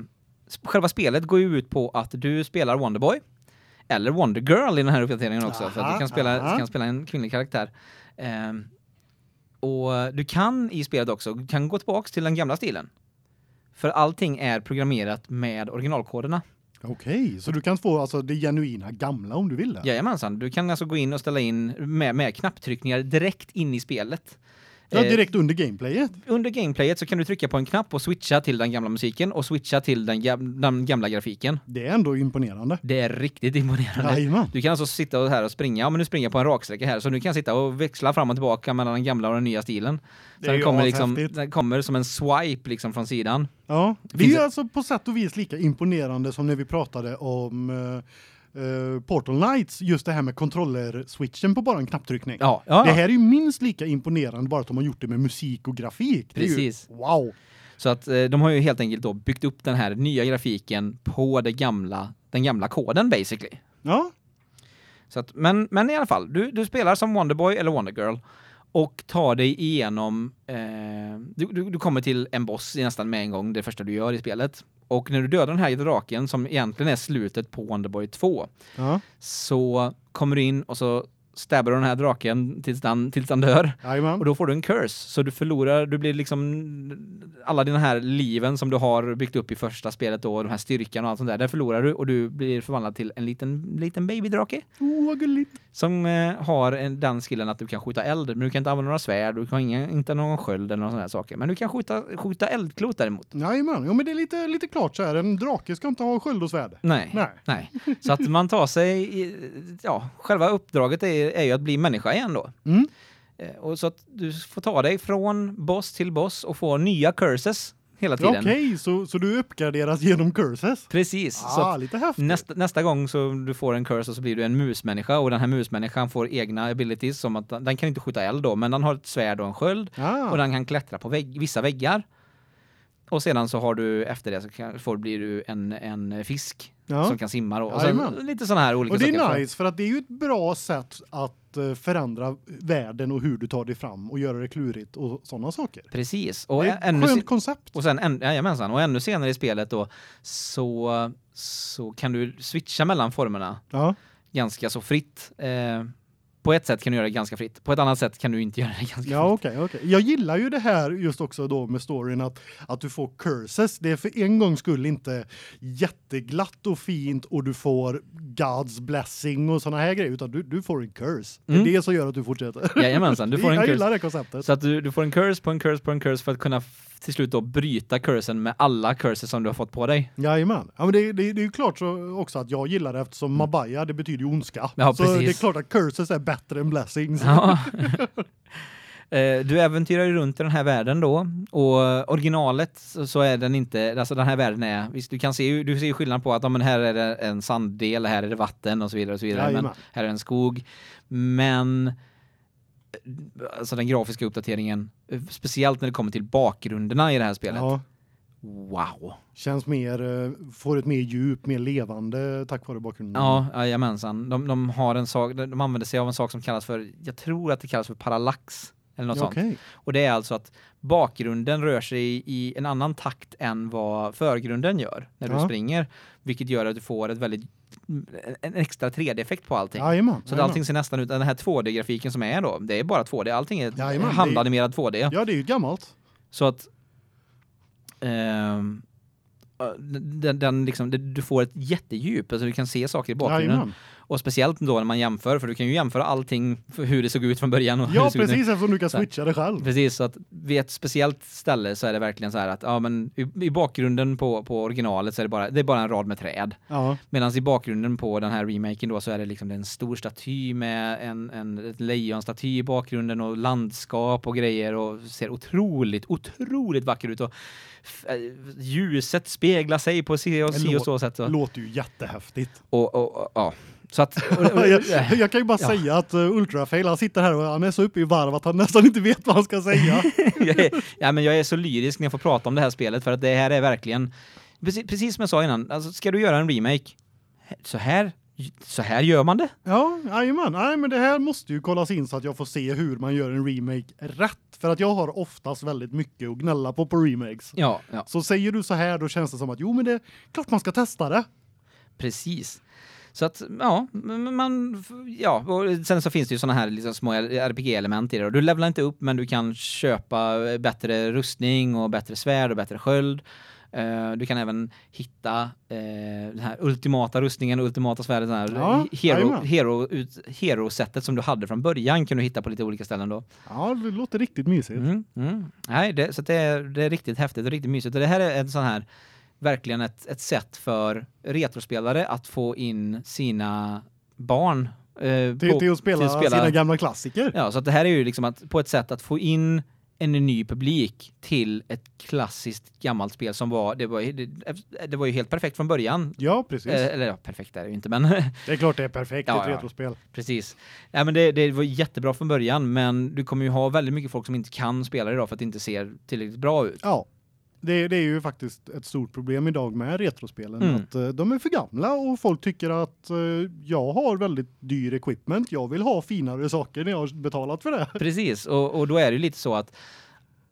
själva spelet går ju ut på att du spelar Wonderboy eller Wonder Girl i den här uppdateringen också för att Aha, du kan spela aha. du kan spela en kvinnlig karaktär. Och du kan i spelet också du kan gå tillbaks till den gamla stilen. För allting är programmerat med originalkoderna. Okej, så du kan få alltså det genuina gamla om du vill det. Jajamensan, du kan alltså gå in och ställa in med, med knapptryckningar direkt in i spelet. Ja, Eh, direkt under gameplayet. under gameplayet så kan du trycka på en knapp och switcha till den gamla musiken och switcha till den, gam- den gamla grafiken. Det är ändå imponerande. Det är riktigt imponerande. Jajamän. Du kan alltså sitta här och springa, ja men nu springer jag på en raksträcka här, så nu kan jag sitta och växla fram och tillbaka mellan den gamla och den nya stilen. Det Så den ju kommer liksom, den kommer som en swipe liksom från sidan. Ja, det är det- alltså på sätt och vis lika imponerande som när vi pratade om eh, eh, Portal Knights, just det här med kontroller-switchen på bara en knapptryckning. Ja, ja. Det här är ju minst lika imponerande bara att de har gjort det med musik och grafik. Det är ju- Precis. wow. Så att eh, de har ju helt enkelt då byggt upp den här nya grafiken på det gamla, den gamla koden basically. Ja, Så att, men, men i alla fall, du, du spelar som Wonderboy eller Wondergirl och tar dig igenom, eh, du, du, du kommer till en boss i nästan med en gång, det första du gör i spelet. Och när du dödar den här draken som egentligen är slutet på Wonderboy 2 ja. så kommer du in och så stabbar du den här draken tills den, tills den dör. Jajamän. Och då får du en curse, så du förlorar, du blir liksom alla dina här liven som du har byggt upp i första spelet då, och den här styrkan och allt sånt där, där förlorar du och du blir förvandlad till en liten, liten babydrake Oh, vad gulligt. som eh, har en, den skillen att du kan skjuta eld, men du kan inte använda några svärd, du kan ingen, inte någon sköld eller några sådana här saker, men du kan skjuta, skjuta eldklot däremot. Jajamän. Ja, men det är lite, lite klart så här. En drake ska inte ha sköld och svärd. Nej. Nej. Nej. Så att man tar sig, i, ja, själva uppdraget är, är ju att bli människa igen då. Mm. Eh, Och så att du får ta dig från boss till boss och få nya curses hela tiden. Okej, så så du uppgraderas genom curses. Precis. Ah, lite häftigt. nästa, nästa gång så du får en curse och så blir du en musmänniska och den här musmänniskan får egna abilities som att den kan inte skjuta eld då, men den har ett svärd och en sköld ah. och den kan klättra på vägg, vissa väggar. Och sedan så har du efter det så kan, får blir du en en fisk ja. som kan simma då. Och sen lite såna här olika Och det är saker. nice för att det är ju ett bra sätt att eh, förändra världen och hur du tar dig fram och göra det klurigt och sådana saker. Precis. Och det är ett skönt koncept. och sen jajamensan, och ännu senare i spelet då så så kan du switcha mellan formerna Ja. ganska så fritt. Eh, på ett sätt kan du göra det ganska fritt. På ett annat sätt kan du inte göra det ganska Ja, fritt. okej, okej. Jag gillar ju det här just också då med storyn att att du får curses. Det är för en gångs skull inte jätteglatt och fint och du får God's blessing och såna här grejer utan du du får en curse. Det är Mm. det som gör att du fortsätter. Jajamensan, du får en jag curse. gillar det konceptet. Så att du, du får en curse på en curse på en curse för att kunna till slut då bryta cursen med alla curses som du har fått på dig. Jajamän. Ja men det, det, det är ju klart så också att jag gillar det eftersom Mabaya det betyder ju ondska. Mm. Ja, så precis. det är klart att curses är bättre än blessings. Ja. Eh, Du äventyrar ju runt i den här världen då och originalet så är den inte alltså den här världen är visst du kan se du ser skillnad på att ja, men här är det en sanddel här är det vatten och så vidare och så vidare men Jajamän. här är en skog men alltså den grafiska uppdateringen speciellt när det kommer till bakgrunderna i det här spelet. Ja, Wow. känns mer eh, får ett mer djup, mer levande tack vare bakgrunden. Ja, jajamensan. De de har en sak de använder sig av en sak som kallas för jag tror att det kallas för parallax eller något Ja, sånt. Okej. Och det är alltså att bakgrunden rör sig i, i en annan takt än vad förgrunden gör när du Ja. springer, vilket gör att du får ett väldigt en extra 3D-effekt på allting. Jajamän. Så att allting ser nästan ut, den här 2D-grafiken som är då, det är bara 2D, allting är Jajamän, handanimerad 2D. Ja, det är ju gammalt. Så att ehm, den, den liksom, du får ett jättedjup, alltså du kan se saker i bakgrunden. Och speciellt då när man jämför, för du kan ju jämföra allting hur det såg ut från början. Ja, precis eftersom du kan switcha det själv. Precis, så att vid ett speciellt ställe så är det verkligen så här att ja men i, i bakgrunden på på originalet så är det bara det är bara en rad med träd. Ja. Medan i bakgrunden på den här remaken då så är det liksom en stor staty med en en ett lejonstaty i bakgrunden och landskap och grejer och ser otroligt otroligt vacker ut och eh, ljuset speglar sig på si och, si och så sätt så. Låter ju jättehäftigt. och, och, och ja så att jag, jag kan ju bara Ja. säga att uh, Ultrafail han sitter här och han är så uppe i varv att han nästan inte vet vad han ska säga. är, ja, men jag är så lyrisk när jag får prata om det här spelet för att det här är verkligen precis, precis som jag sa innan, alltså ska du göra en remake så här så här gör man det. ja, jajamän. Nej, men det här måste ju kollas in så att jag får se hur man gör en remake rätt. För att jag har oftast väldigt mycket att gnälla på på remakes. Ja, ja, Så säger du så här då känns det som att jo men det klart man ska testa det. precis. Så att ja, man ja, och sen så finns det ju såna här liksom små RPG-element i det. Och Du levlar inte upp men du kan köpa bättre rustning och bättre svärd och bättre sköld. Eh, du kan även hitta eh, den här ultimata rustningen och ultimata svärdet den här Ja, hero hero ut hero sättet som du hade från början kan du hitta på lite olika ställen då. Ja, det låter riktigt mysigt. Mm, mm. Nej, det, så det, är, det är riktigt häftigt och riktigt mysigt. Och det här är en sån här, verkligen ett, ett sätt för retrospelare att få in sina barn. Eh, Till, på- till att spela, sina gamla klassiker. Ja, så att det här är ju liksom att, på ett sätt att få in en ny publik till ett klassiskt gammalt spel som var, det var, det, det var ju helt perfekt från början. Ja, precis. Eh, eller ja, perfekt är det ju inte, men det är klart det är perfekt Ja, ett ja. retrospel. Precis. Ja, men det, det var jättebra från början, men du kommer ju ha väldigt mycket folk som inte kan spela det idag för att det inte ser tillräckligt bra ut. Ja. Det, det är ju faktiskt ett stort problem idag med retrospelen Mm. att eh, de är för gamla och folk tycker att eh, jag har väldigt dyr equipment. Jag vill ha finare saker när jag har betalat för det. Precis, och, och då är det ju lite så att,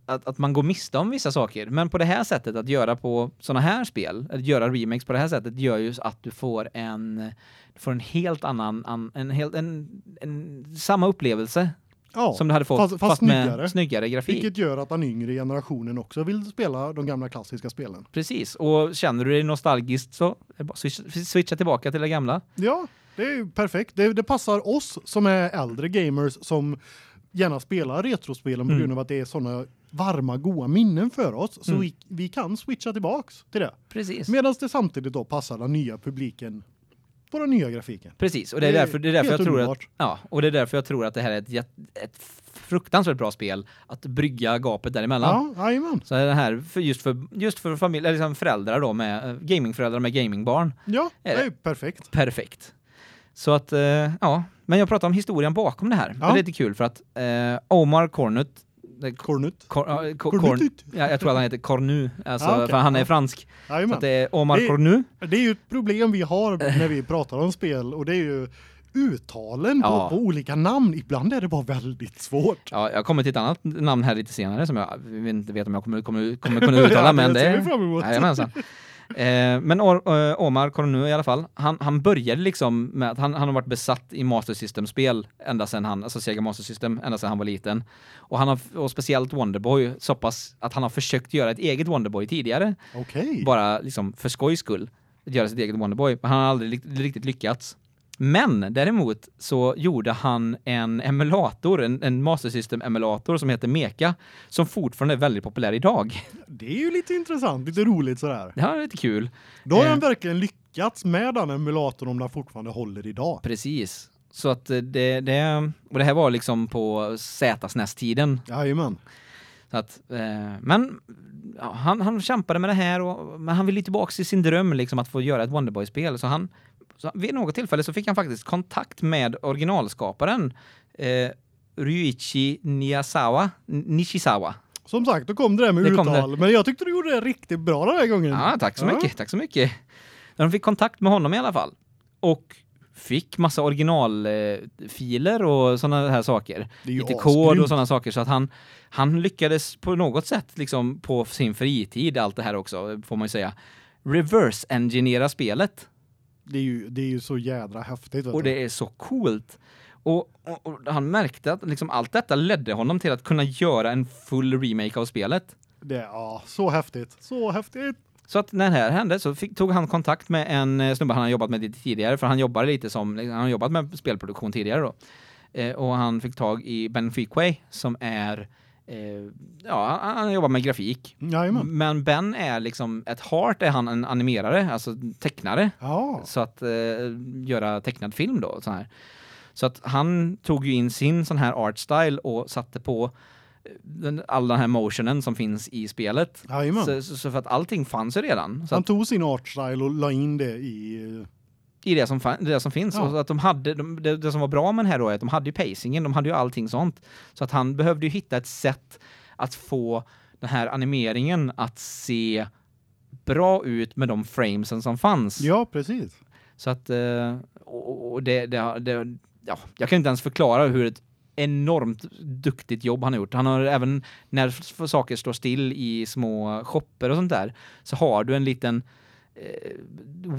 att, att man går miste om vissa saker. Men på det här sättet, att göra på såna här spel, att göra remakes på det här sättet, gör ju att du får en, får en helt annan, an, en, helt, en, en, samma upplevelse Ja. som du hade fått, fast- fast med snyggare. snyggare grafik. vilket gör att den yngre generationen också vill spela de gamla klassiska spelen. Precis, och känner du dig nostalgiskt så det switcha tillbaka till det gamla. Ja, det är ju perfekt. Det, det passar oss som är äldre gamers som gärna spelar retrospelen på Mm. grund av att det är såna varma goda minnen för oss så Mm. vi, vi kan switcha tillbaks till det. Precis. Medan det samtidigt då passar den nya publiken på den nya grafiken. Precis, och det är därför det är därför jag tror att ja, och det är därför jag tror att det här är ett ett fruktansvärt bra spel att brygga gapet däremellan. Ja, jajamän. Så det här för just för just för familj eller liksom föräldrar då med gamingföräldrar med gamingbarn. Ja, Är det? är perfekt. Perfekt. Så att eh, ja, men jag pratar om historien bakom det här. Ja. Det är lite kul för att eh, Omar Cornut Cornut. Cor, Cor, Corn, ja, jag tror att han heter Cornu, alltså, Ja, okej. för han är fransk. Så Jajamän. att det är Omar Det- Cornu. Det är ju ett problem vi har när vi pratar om spel och det är ju uttalen Ja. på, på olika namn. Ibland är det bara väldigt svårt. Ja, jag kommer till ett annat namn här lite senare som jag inte vet om jag kommer, kommer, kommer kunna uttala, Ja, men det ser vi fram emot. Eh, men eh, Omar Cornu i alla fall, han, han började liksom med att han, han har varit besatt i Master System-spel ända sedan han, alltså Sega Master System, ända sedan han var liten. Och han har, och speciellt Wonderboy, så pass att han har försökt göra ett eget Wonderboy tidigare, Okej. bara liksom för skojs skull, att göra sitt eget Wonderboy, men han har aldrig riktigt lyckats. Men däremot så gjorde han en emulator, en, en Master System-emulator som heter Meka, som fortfarande är väldigt populär idag. Det är ju lite intressant, lite roligt sådär. Det här är lite kul. Då har Eh. han verkligen lyckats med den emulatorn om den fortfarande håller idag. Precis. Så att eh, det, det och det här var liksom på Z-SNES-tiden. Jajamän. Så att, eh, men ja, han, han kämpade med det här och men han ville tillbaka till sin dröm liksom att få göra ett Wonderboy-spel så han så vid något tillfälle så fick han faktiskt kontakt med originalskaparen eh, Ryuichi Niyasawa, Nishizawa. Som sagt, då kom det där med Det kom det. uttal. Men jag tyckte du gjorde det riktigt bra den här gången. Ja, tack så Ja. mycket. Tack så mycket. De fick kontakt med honom i alla fall och fick massa originalfiler och såna här saker. Lite kod och sådana saker så att han han lyckades på något sätt liksom på sin fritid allt det här också får man ju säga reverse engineera spelet Det är ju det är ju så jädra häftigt och det är så coolt. Och, och, och han märkte att liksom allt detta ledde honom till att kunna göra en full remake av spelet. det är ja, så häftigt. Så häftigt. Så att när det här hände så fick, tog han kontakt med en eh, snubbe han har jobbat med lite tidigare för han jobbar lite som han har jobbat med spelproduktion tidigare då. Eh, och han fick tag i Ben Freakway som är ja, han, jobbar med grafik. Jajamän. Men Ben är liksom ett heart är han en animerare, alltså tecknare Ja. så att eh, göra tecknad film då så här. Så att han tog ju in sin sån här art style och satte på eh, den, all den här motionen som finns i spelet. Så, så, så för att allting fanns ju redan. Han tog sin artstyle och la in det i eh, I det som, det som finns. Ja. Att de hade, de, det, det som var bra med den här då är att de hade ju pacingen, de hade ju allting sånt. Så att han behövde ju hitta ett sätt att få den här animeringen att se bra ut med de framesen som fanns. Ja, precis. Så att eh, och, och det, det, det ja, jag kan inte ens förklara hur ett enormt duktigt jobb han har gjort. Han har även när saker står still i små shopper och sånt där så har du en liten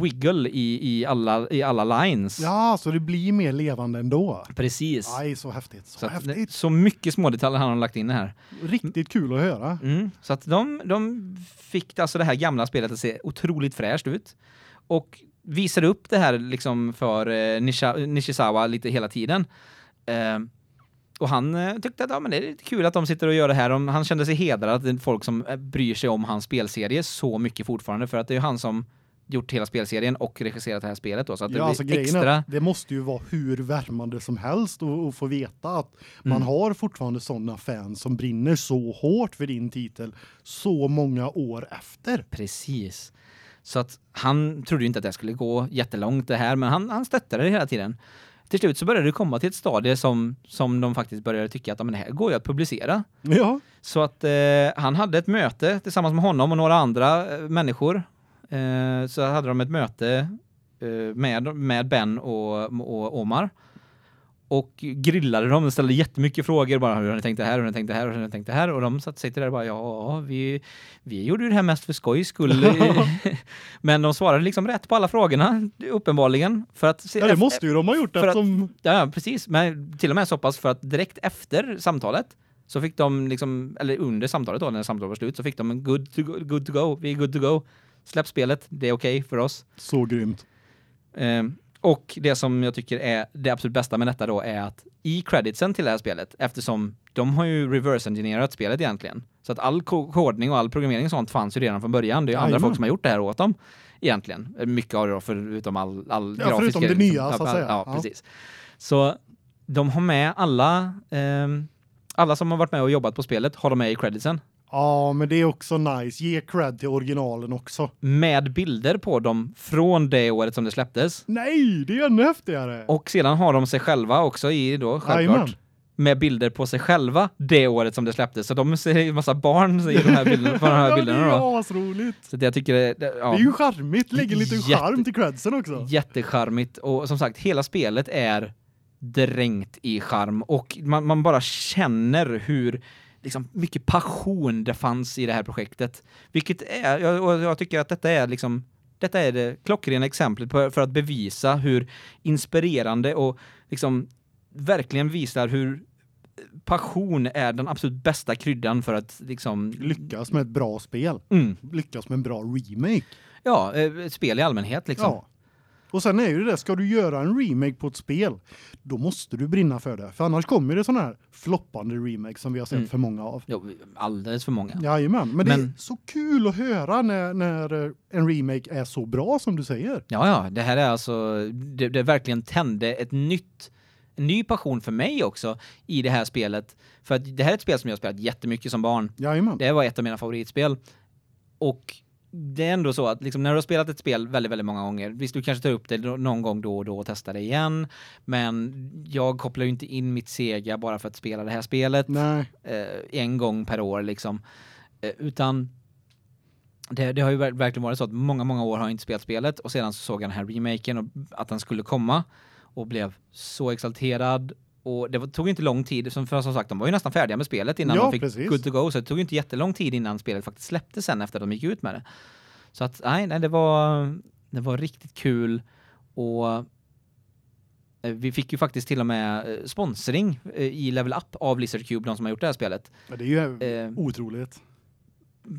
wiggle i i alla i alla lines. Ja, så det blir mer levande ändå. Precis. Aj, så häftigt. Så, Så, att, häftigt. så mycket små detaljer han har lagt in här. Riktigt kul att höra. Mm. Så att de, de fick alltså det här gamla spelet att se otroligt fräscht ut och visade upp det här liksom för eh, Nisha, Nishizawa lite hela tiden. Eh, och han eh, tyckte att ja, men det är lite kul att de sitter och gör det här. Han kände sig hedrad att det är folk som eh, bryr sig om hans spelserie så mycket fortfarande för att det är ju han som gjort hela spelserien och regisserat det här spelet då så att det Ja, blir alltså är extra att det måste ju vara hur värmande som helst och, och få veta att man Mm. har fortfarande sådana fans som brinner så hårt för din titel så många år efter. Precis. Så att han trodde ju inte att det skulle gå jättelångt det här, men han, han stöttade det hela tiden. Till slut så började det komma till ett stadie som, som de faktiskt började tycka att men det här går ju att publicera. Ja, Så att eh, han hade ett möte tillsammans med honom och några andra eh, människor. Eh, så hade de ett möte eh, med, med Ben och, och Omar. Och grillade dem och ställde jättemycket frågor bara hur har ni tänkt det här, hur har ni tänkt det här, hur har ni tänkt det här och de satt sig där och bara ja, vi vi gjorde det här mest för skojs skull. Men de svarade liksom rätt på alla frågorna uppenbarligen för att se ja det måste ju de ha gjort att- Ja, precis. Men till och med så pass för att direkt efter samtalet så fick de liksom, eller under samtalet då, när samtalet var slut, så fick de en good to go, good to go. vi är good to go. Släpp spelet, det är okej för oss. så grymt. Ehm, och det som jag tycker är det absolut bästa med detta då är att i creditsen till det här spelet, eftersom de har ju reverse-engineerat spelet egentligen. Så att all ko- kodning och all programmering och sånt fanns ju redan från början. Det är ju andra folk som har gjort det här åt dem egentligen. Mycket av det då, förutom all, all Ja, grafisk förutom det nya, så att säga. Ja, Ja. precis. Så de har med alla ehm, alla som har varit med och jobbat på spelet har de med i creditsen Ja, men det är också nice. Ge cred till originalen också. med bilder på dem från det året som det släpptes. Nej, det är ännu häftigare. Och sedan har de sig själva också i då självklart. Jajamän. med bilder på sig själva det året som det släpptes. Så de ser en massa barn i de här bilderna, på de här bilderna ja, det då. är asroligt. Så det jag tycker det, det, ja, Det är ju charmigt. Lägg en liten Jätte- charm till credsen också. jättecharmigt och som sagt hela spelet är dränkt i charm och man, man bara känner hur liksom mycket passion det fanns i det här projektet. Vilket är jag, jag tycker att detta är liksom detta är det klockrena exemplet på, för att bevisa hur inspirerande och liksom verkligen visar hur passion är den absolut bästa kryddan för att liksom Lyckas med ett bra spel. mm, Lyckas med en bra remake. ja, eh, ett spel i allmänhet liksom. Ja. Och sen är ju det där, ska du göra en remake på ett spel, då måste du brinna för det. För annars kommer det sådana här floppande remakes som vi har sett Mm. för många av. Jo, alldeles för många. Jajamän, men, det är Men- så kul att höra när, när eh, en remake är så bra som du säger. Ja, ja, det här är alltså, det, det verkligen tände ett nytt, en ny passion för mig också i det här spelet. För att det här är ett spel som jag spelat jättemycket som barn. Jajamän. Det var ett av mina favoritspel. Och det är ändå så att liksom när du har spelat ett spel väldigt, väldigt många gånger, visst du kanske tar upp det någon gång då och då och testar det igen, men jag kopplar ju inte in mitt Sega bara för att spela det här spelet eh, en gång per år liksom. Eh, utan det, det har ju ver- verkligen varit så att många, många år har jag inte spelat spelet och sedan så såg jag den här remaken och att den skulle komma och blev så exalterad och det var, tog inte lång tid, som, för som sagt de var ju nästan färdiga med spelet innan Ja, de fick precis. good to go så det tog inte jättelång tid innan spelet faktiskt släpptes sen efter att de gick ut med det. Så att nej, nej det var det var riktigt kul och eh, vi fick ju faktiskt till och med eh, sponsring eh, i Level Up av Lizard Cube, de som har gjort det här spelet. ja, det är ju Eh, otroligt.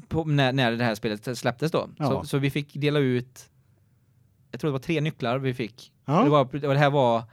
på, när, när det här spelet släpptes då. Ja. Så, så vi fick dela ut, jag tror det var tre nycklar vi fick. Ja. Det, var, det här var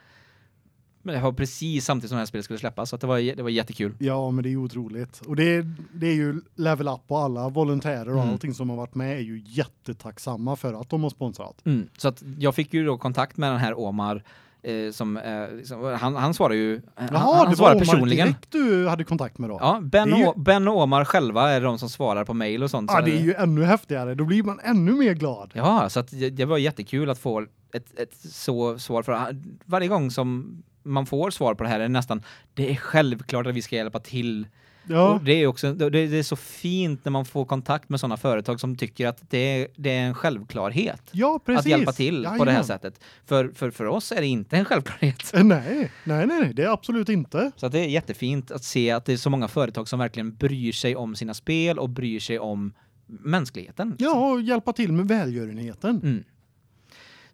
men det var precis samtidigt som det här spelet skulle släppas så det var det var jättekul. Ja, men det är otroligt. Och det är, det är ju Level Up och alla volontärer och Mm. allting som har varit med är ju jättetacksamma för att de har sponsrat. Mm. Så att jag fick ju då kontakt med den här Omar eh, som eh, liksom, han han svarar ju han, Jaha, han det svarar var Omar personligen. direkt du hade kontakt med då? Ja, ben, Det ju- och, ben och Omar själva är de som svarar på mail och sånt. Ja, så- det är ju ännu häftigare. Då blir man ännu mer glad. Ja, så att det, det var jättekul att få ett, ett så svar för varje gång som man får svar på det här är nästan det är självklart att vi ska hjälpa till. Ja, Och det är också det, det är så fint när man får kontakt med sådana företag som tycker att det är, det är en självklarhet ja att hjälpa till på det här sättet. För, för för oss är det inte en självklarhet. Eh, Nej, nej, nej, det är absolut inte. Så det är jättefint att se att det är så många företag som verkligen bryr sig om sina spel och bryr sig om mänskligheten. Ja, och hjälpa till med välgörenheten. Mm.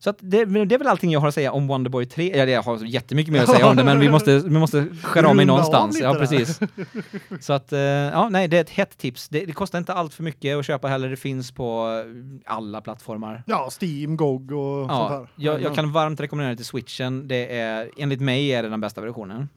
Så att det, det är väl allting jag har att säga om Wonderboy 3. Ja, jag har jättemycket mer att säga om det, men vi måste, vi måste skära om mig av någonstans. Ja, där. precis. Så att, eh, ja, nej, det är ett hett tips. Det, det kostar inte allt för mycket att köpa heller. Det finns på eh, alla plattformar. Ja, Steam, GOG och sånt Ja, här. jag, jag Jajamän. kan varmt rekommendera det till Switchen. Det är, enligt mig är det den bästa versionen.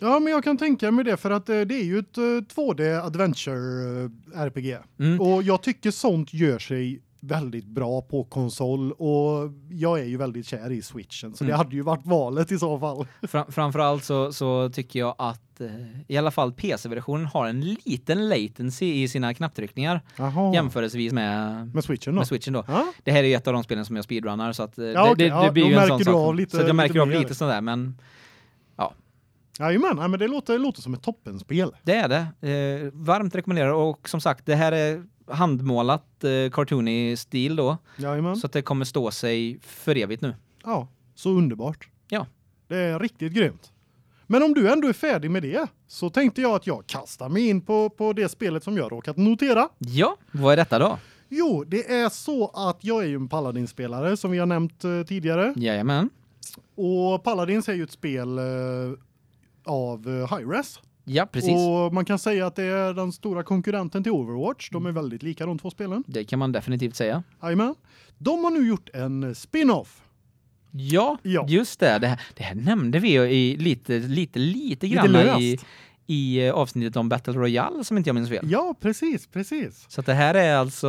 Ja, men jag kan tänka mig det för att eh, det är ju ett eh, 2D adventure RPG. Mm. Och jag tycker sånt gör sig väldigt bra på konsol och jag är ju väldigt kär i Switchen så det Mm. hade ju varit valet i så fall. Fram, framförallt så, så tycker jag att eh, i alla fall PC-versionen har en liten latency i sina knapptryckningar jämförelsevis med, med Switchen då. med Switchen då. Ja, Det här är ju ett av de spelen som jag speedrunnar så att eh, Ja, det, okej. det, Ja, det blir då ju en sån sak. lite- så jag märker av lite sådär men ja, men det låter, det låter som ett toppenspel. det är det. Eh, varmt rekommenderar och som sagt det här är handmålat eh, cartoony stil då Jajamän. så att det kommer stå sig för evigt nu. Ja, så underbart. Ja. Det är riktigt grymt. Men om du ändå är färdig med det så tänkte jag att jag kastar mig in på, på det spelet som jag råkat notera. Ja, vad är detta då? Jo, det är så att jag är ju en Paladin-spelare som vi har nämnt eh, tidigare. Jajamän. Och Paladins är ju ett spel eh, av eh, Hi-Res. Ja, precis. Och man kan säga att det är den stora konkurrenten till Overwatch. De är väldigt lika de två spelen. Det kan man definitivt säga. Jajamän. De har nu gjort en spin-off. Ja, Ja. just det. Det här, det här nämnde vi ju i lite lite lite Lite grann löst. i i eh, avsnittet om Battle Royale som inte jag minns fel. Ja, precis, precis. Så det här är alltså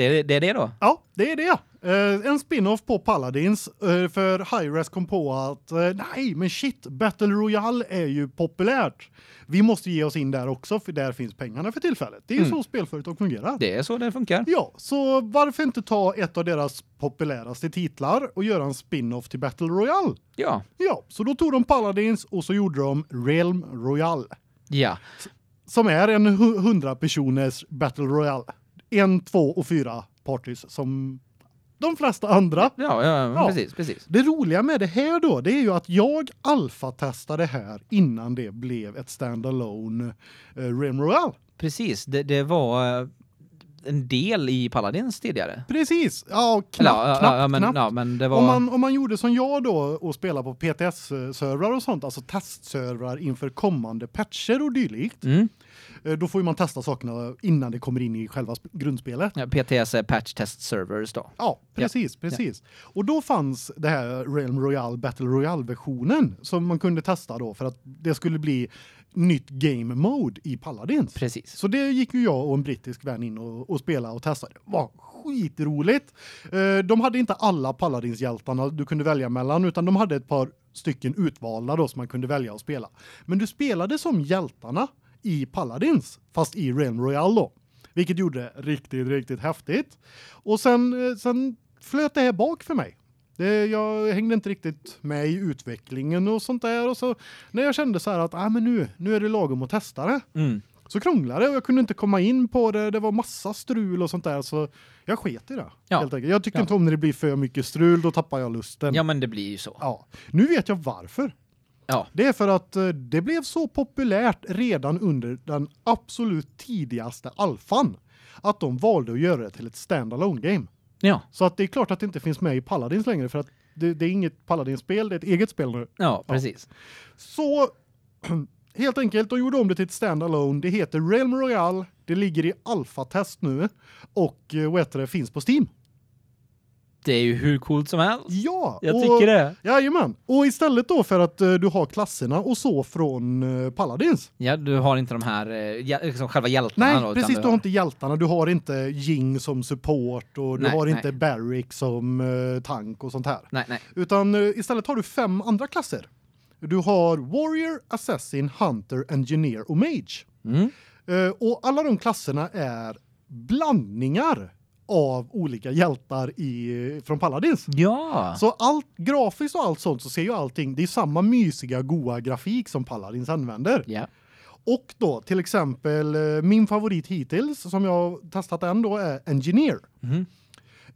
det är det, är det då? Ja, det är det. Uh, en spin-off på Paladins uh, för Hi-Res kom på att uh, nej, men shit, Battle Royale är ju populärt. Vi måste ge oss in där också för där finns pengarna för tillfället. Det är mm. så spelföretag fungerar. Det är så det funkar. Ja, så varför inte ta ett av deras populäraste titlar och göra en spin-off till Battle Royale? Ja. Ja, så då tog de Paladins och så gjorde de Realm Royale. Ja. Som är en 100 personers Battle Royale. En, två och fyra parties som de flesta andra. Ja, ja, ja, precis, precis. Det roliga med det här då, det är ju att jag alfa-testade här innan det blev ett standalone uh, Rim Royale. Precis, det, det var eh, en del i Paladins tidigare. Precis. Ja, knappt, ja, knappt, ja, men, knappt. Ja, men det var om man om man gjorde som jag då och spelade på PTS servrar och sånt, alltså testservrar inför kommande patcher och dylikt. Mm. Eh, då får man testa sakerna innan det kommer in i själva grundspelet. Ja, PTS är patch test servers då. Ja, precis, ja. precis. Och då fanns det här Realm Royale Battle Royale versionen som man kunde testa då för att det skulle bli nytt game mode i Paladins. Precis. Så det gick ju jag och en brittisk vän in och, och spelade och testade. Det var skitroligt. Eh, de hade inte alla Paladins hjältarna du kunde välja mellan utan de hade ett par stycken utvalda då som man kunde välja att spela. Men du spelade som hjältarna i Paladins fast i Realm Royale då. Vilket gjorde det riktigt riktigt häftigt. Och sen eh, sen flöt det här bak för mig. Det, jag hängde inte riktigt med i utvecklingen och sånt där och så när jag kände så här att ah, men nu nu är det lagom att testa det. Mm. Så krånglade och jag kunde inte komma in på det. Det var massa strul och sånt där så jag sket i det. Ja. Helt enkelt. Jag tycker ja. inte om när det blir för mycket strul, då tappar jag lusten. Ja, men det blir ju så. Ja. Nu vet jag varför. Ja. Det är för att eh, det blev så populärt redan under den absolut tidigaste alfan att de valde att göra det till ett standalone game. Ja. Så att det är klart att det inte finns med i Paladins längre för att det, det är inget Paladins spel, det är ett eget spel nu. Ja, precis. Ja. Så helt enkelt de gjorde om det till ett standalone. Det heter Realm Royale. Det ligger i alfa-test nu och eh, vad heter det finns på Steam. Det är ju hur coolt som helst. Ja, jag och, tycker det. Ja, men. Och istället då för att uh, du har klasserna och så från uh, Paladins. Ja, du har inte de här uh, liksom själva hjältarna Nej, då, precis, du har... inte hjältarna. Du har inte Jing som support och du nej, har nej. inte Barrick som tank och sånt här. Nej, nej. Utan istället har du fem andra klasser. Du har Warrior, Assassin, Hunter, Engineer och Mage. Mm. och alla de klasserna är blandningar av olika hjältar i från Paladins. Ja. Så allt grafiskt och allt sånt så ser ju allting det är samma mysiga goa grafik som Paladins använder. Ja. Och då till exempel eh, min favorit hittills som jag testat än då är Engineer. Mm.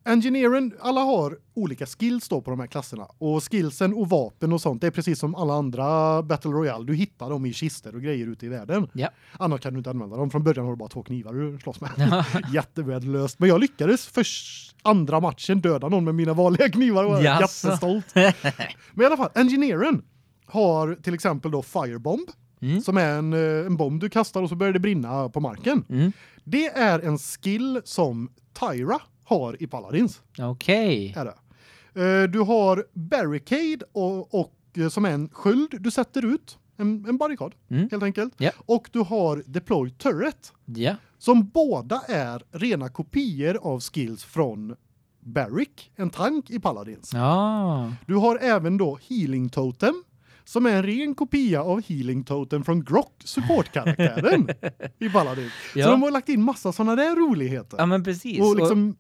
Engineeren, alla har olika skills då på de här klasserna och skillsen och vapen och sånt det är precis som alla andra Battle Royale. Du hittar dem i kister och grejer ute i världen. Ja. Annars kan du inte använda dem. Från början har du bara två knivar du slåss med. Jättevärdelöst. Men jag lyckades för andra matchen döda någon med mina vanliga knivar och var yes. jättestolt. Men i alla fall, Engineeren har till exempel då Firebomb mm. som är en, eh, en bomb du kastar och så börjar det brinna på marken. Mm. Det är en skill som Tyra har i Paladins. Okej. Okay. Uh, du har barricade och, och uh, som är en sköld du sätter ut en, en barrikad mm. helt enkelt. Yeah. Och du har deploy turret. Yeah. Som båda är rena kopior av skills från Barrick, en tank i Paladins. Ja. Du har även då healing totem som är en ren kopia av Healing Totem från Grock supportkaraktären i Paladin. Ja. Så de har lagt in massa såna där roligheter. Ja men precis. Och liksom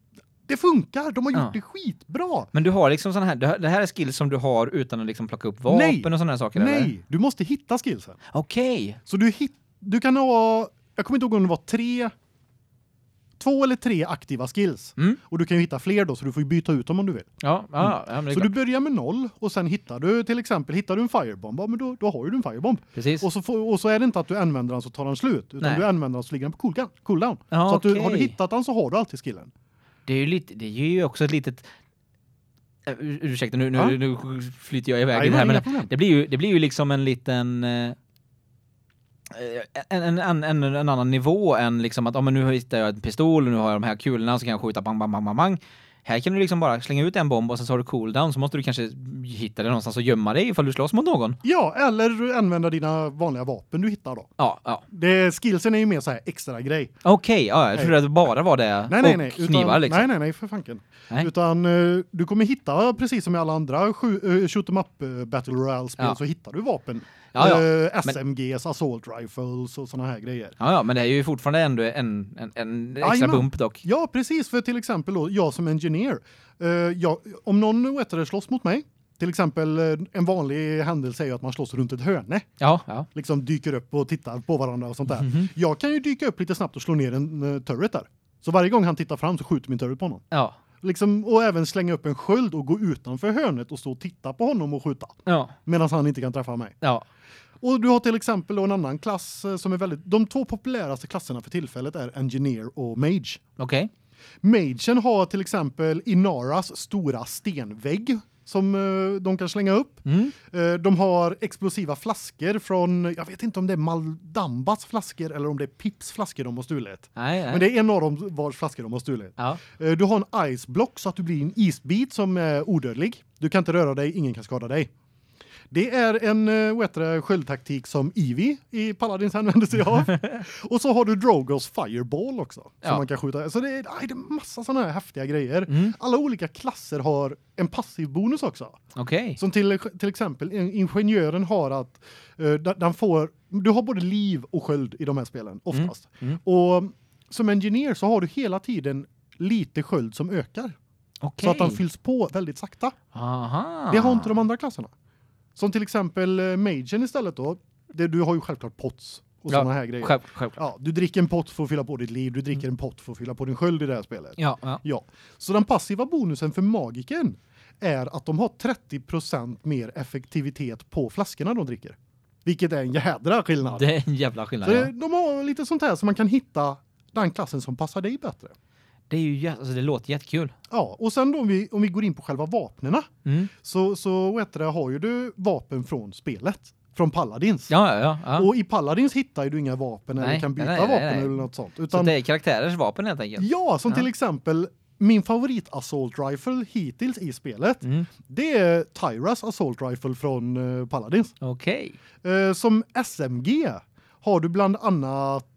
det funkar. De har gjort ja. det skitbra. Men du har liksom sån här det här är skills som du har utan att liksom plocka upp vapen Nej. och såna här saker Nej, eller? du måste hitta skillsen. Okej. Okay. Så du hit, du kan ha jag kommer inte ihåg om det var tre två eller tre aktiva skills. Mm. Och du kan ju hitta fler då så du får byta ut dem om du vill. Ja, ja, mm. ja Så du börjar med noll och sen hittar du till exempel hittar du en firebomb, ja, men då då har ju du en firebomb. Precis. Och så får, och så är det inte att du använder den så tar den slut utan Nej. du använder den så ligger den på cooldown. cooldown. Ja, så att du har du hittat den så har du alltid skillen. Det är ju lite det är ju också ett litet uh, ursäkta nu nu, ja? nu flyter jag iväg Nej, här men det blir ju det blir ju liksom en liten uh, en, en, en, en annan nivå än liksom att oh, men nu hittar jag en pistol och nu har jag de här kulorna så kan jag skjuta bang bang bang bang. bang. Här kan du liksom bara slänga ut en bomb och sen så har du cooldown så måste du kanske hitta det någonstans och gömma dig ifall du slåss mot någon. Ja, eller använda dina vanliga vapen du hittar då. Ja, ja. Det skillsen är ju mer så här extra grej. Okej, ja, jag trodde att det bara var det Nej nej och nej, knivar utan, liksom. Nej nej nej för fanken. Nej. Utan uh, du kommer hitta precis som i alla andra uh, shoot 'em up uh, battle royale spel Ja. så hittar du vapen. Ja, ja. Eh, Men- SMGs, assault rifles och såna här grejer. Ja, ja, men det är ju fortfarande ändå en en, en extra Jajamän. bump dock. Ja, precis för till exempel då jag som engineer. Uh, jag, om någon du, slåss mot mig, till exempel eh, en vanlig händelse är ju att man slåss runt ett hörne, Ja, ja. liksom dyker upp och tittar på varandra och sånt där. Mhm. Jag kan ju dyka upp lite snabbt och slå ner en uh, turret där. Så varje gång han tittar fram så skjuter min turret på honom. Ja. Liksom och även slänga upp en sköld och gå utanför hörnet och stå och titta på honom och skjuta Ja. medan han inte kan träffa mig. Ja. Och du har till exempel en annan klass eh, som är väldigt de två populäraste klasserna för tillfället är engineer och mage. Okej. Magen har till exempel Inaras stora stenvägg som eh, de kan slänga upp. Mm. Eh, de har explosiva flaskor från jag vet inte om det är Maldambas flaskor eller om det är Pips flaskor de har stulit. Nej, nej. Men det är en av dem vars flaskor de har stulit. Ja. Eh, Du har en ice block så att du blir en isbit som är odödlig. Du kan inte röra dig, ingen kan skada dig. Det är en det, sköldtaktik som Eevee i Paladins använder sig av. och så har du Drogos Fireball också som Ja. man kan skjuta. Så det är, aj, det är massa såna här häftiga grejer. Mm. Alla olika klasser har en passiv bonus också. Okej. Som till till exempel in- ingenjören har att eh, den den får du har både liv och sköld i de här spelen oftast. mm. Och som engineer så har du hela tiden lite sköld som ökar Okej. så att de fylls på väldigt sakta. Aha. Det har inte de andra klasserna. Som till exempel eh, Magen istället då. Det du har ju självklart pots och Ja, såna här grejer. Själv, självklart. Ja, du dricker en pott för att fylla på ditt liv, du dricker en pott för att fylla på din sköld i det här spelet. Ja, ja. Ja. Så den passiva bonusen för magiken är att de har 30% mer effektivitet på flaskorna de dricker. Vilket är en jädra skillnad. Det är en jävla skillnad. Så Ja. de har lite sånt här så man kan hitta den klassen som passar dig bättre. Det är ju alltså det låter jättekul. Ja, och sen då om vi om vi går in på själva vapnena Mm. så så heter det har ju du vapen från spelet från Paladins. Ja, ja, ja. Och i Paladins hittar ju du inga vapen eller Nej, kan byta nej, nej, vapen eller något sånt Så utan det är karaktärers vapen helt enkelt. Ja, som Ja. till exempel min favorit assault rifle hittills i spelet. Mm. Det är Tyras assault rifle från uh, Paladins. Okej. Eh, som SMG har du bland annat eh,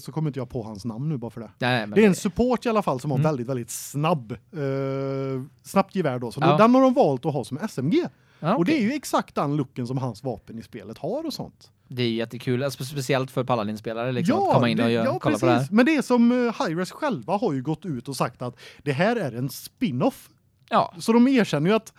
så kommer inte jag på hans namn nu bara för det. Nej, Det är en support i alla fall som har Mm. väldigt väldigt snabb eh, snabbt gevär då så Ja. den har de valt att ha som SMG. ja, Och det är ju exakt den looken som hans vapen i spelet har och sånt. det är jättekul, alltså, speciellt för Paladin-spelare liksom, ja, att komma in och det, ja, kolla precis. på det här. Men det är som uh, Hyres själva har ju gått ut och sagt att det här är en spin-off. Ja, Så de erkänner ju att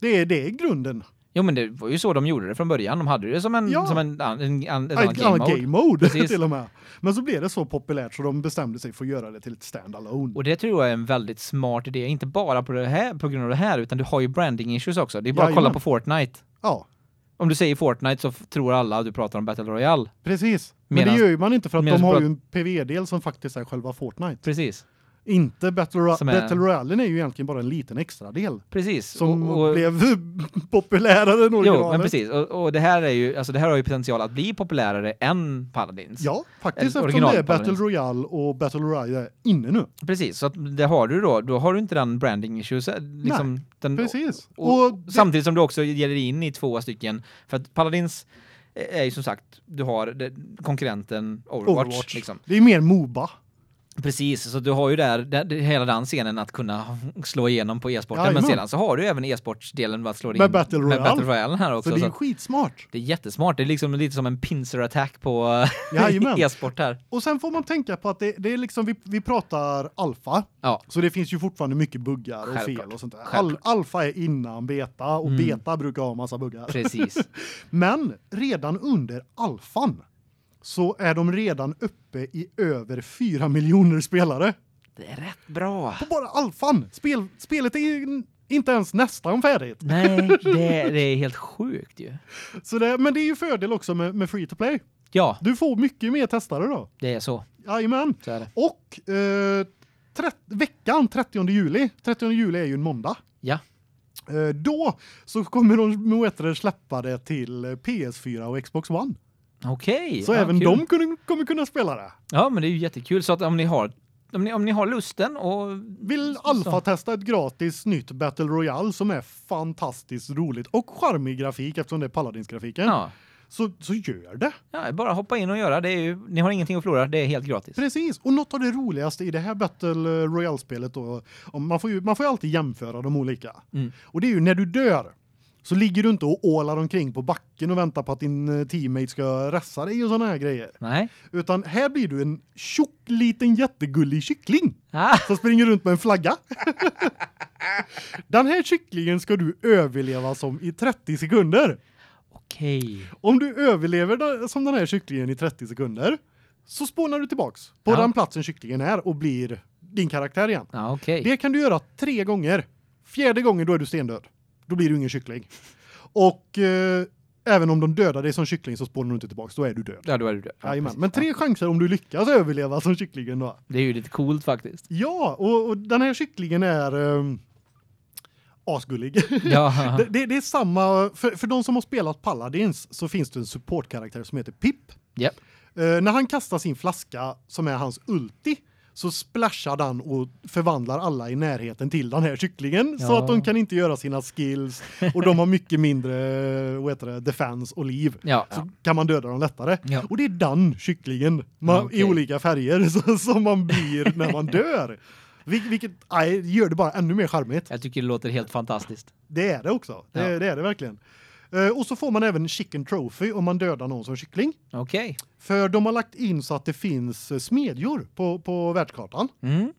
det är det är grunden. Jo men det var ju så de gjorde det från början. De hade det som en Ja. som en, en, en, en, Ett annan game game mode Precis. till och med. Men så blev det så populärt så de bestämde sig för att göra det till ett standalone. Och det tror jag är en väldigt smart idé, inte bara på det här på grund av det här utan du har ju branding issues också. Det är bara att kolla Jajamän. på Fortnite. Ja, Om du säger Fortnite så tror alla att du pratar om Battle Royale. precis. Men Medans- det gör ju man inte för att de har ju en PV-del som faktiskt är själva Fortnite. Precis. Inte Battle, Ro- Som är- Battle Royale är ju egentligen bara en liten extra del Precis. som och, och, blev populärare än originalet. Jo, men precis. Och, och det här är ju alltså det här har ju potential att bli populärare än Paladins. Ja, faktiskt eftersom det är Battle. Royale och Battle Royale inne nu. Precis, så att det har du då, då har du inte den branding issues eh, liksom den Precis. och, det- samtidigt som du också ger dig in i två stycken för att Paladins är ju som sagt du har konkurrenten Overwatch, Overwatch. liksom. Det är mer Moba. Precis, så du har ju där, där hela den scenen att kunna slå igenom på e-sporten men sedan så har du även e-sportsdelen att slå in Med Battle med Royale. Battle Royale här också Så det är ju skitsmart. det är jättesmart. Det är liksom lite som en pincer attack på e-sport här. Och sen får man tänka på att det, det är liksom vi, vi pratar alfa. Ja. Så det finns ju fortfarande mycket buggar och Självklart. fel och sånt där. Al, alfa är innan beta och Mm. beta brukar ha massa buggar. Precis. Men redan under alfan så är de redan uppe i över 4 miljoner spelare. Det är rätt bra. På bara alfan. Spel, spelet är ju inte ens nästan färdigt. Nej, det, det är helt sjukt ju. Så det, men det är ju fördel också med, med free to play. Ja, Du får mycket mer testare då. det är så. Är det. Och eh, trett, veckan 30 juli. 30 juli är ju en måndag. Ja. Eh, då så kommer de det, släppa det till eh, PS4 och Xbox One. Okej. Så ja, även kul. de kommer kunna spela det. Ja, men det är ju jättekul så att om ni har om ni, om ni har lusten och Vill så- alfa-testa ett gratis nytt Battle Royale som är fantastiskt roligt och charmig grafik eftersom det är Paladins-grafiken. Ja. Så, så gör det. Ja, bara hoppa in och göra. Det ju, ni har ingenting att förlora, det är helt gratis. Precis. Och något av det roligaste i det här Battle Royale-spelet då, om man får ju man får ju alltid jämföra de olika. Mm. Och det är ju när du dör så ligger du inte och ålar omkring på backen och väntar på att din eh, teammate ska ressa dig och såna här grejer. Nej. Utan här blir du en tjock liten jättegullig kyckling Ah, som springer runt med en flagga. Den här kycklingen ska du överleva som i 30 sekunder. okej. Om du överlever som den här kycklingen i 30 sekunder så spånar du tillbaks på Ja. den platsen kycklingen är och blir din karaktär igen. Ja, okej. Det kan du göra tre gånger. Fjärde gången då är du stendöd. Då blir du ingen kyckling. Och eh, även om de dödar dig som kyckling så spånar du inte tillbaks, då är du död. Ja, då är du död. Ja, precis. Men tre chanser om du lyckas överleva som kycklingen då. Det är ju lite coolt faktiskt. Ja, och, och den här kycklingen är um, asgullig. Ja. det, det, det är samma för, för de som har spelat Paladins så finns det en supportkaraktär som heter Pip. Japp. Eh, när han kastar sin flaska som är hans ulti så splashar den och förvandlar alla i närheten till den här kycklingen så Ja. att de kan inte göra sina skills och de har mycket mindre vad heter det defense och liv. Ja. Så kan man döda dem lättare. Ja. Och det är den kycklingen man, Okej. i olika färger så, som man blir när man dör. Vil, vilket nej, gör det bara ännu mer charmigt. Jag tycker det låter helt fantastiskt. Det är det också. Det, det är det verkligen. Eh, och så får man även chicken trophy om man dödar någon som kyckling. Okej. För de har lagt in så att det finns eh, smedjor på på världskartan Mm.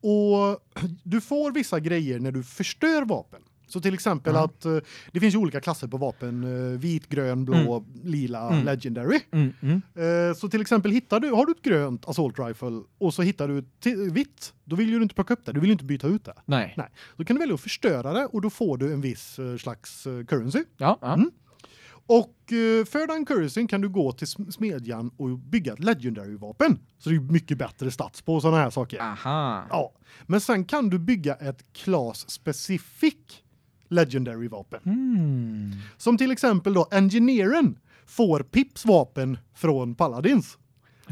och du får vissa grejer när du förstör vapen. Så till exempel Ja. att eh, det finns ju olika klasser på vapen, eh, vit, grön, blå, lila, Mm. legendary. Mm. Mm. Eh, så till exempel hittar du har du ett grönt assault rifle och så hittar du ett vitt, då vill du inte plocka upp det. Du vill ju inte byta ut det. Nej. Nej. Då kan du välja att förstöra det och då får du en viss slags currency. Ja. ja. Mm. Och för den currencyn kan du gå till sm- smedjan och bygga ett legendary vapen. Så det är mycket bättre stats på såna här saker. Aha. Ja. Men sen kan du bygga ett class specific legendary vapen. Mm. Som till exempel då engineeren får Pips vapen från Paladins.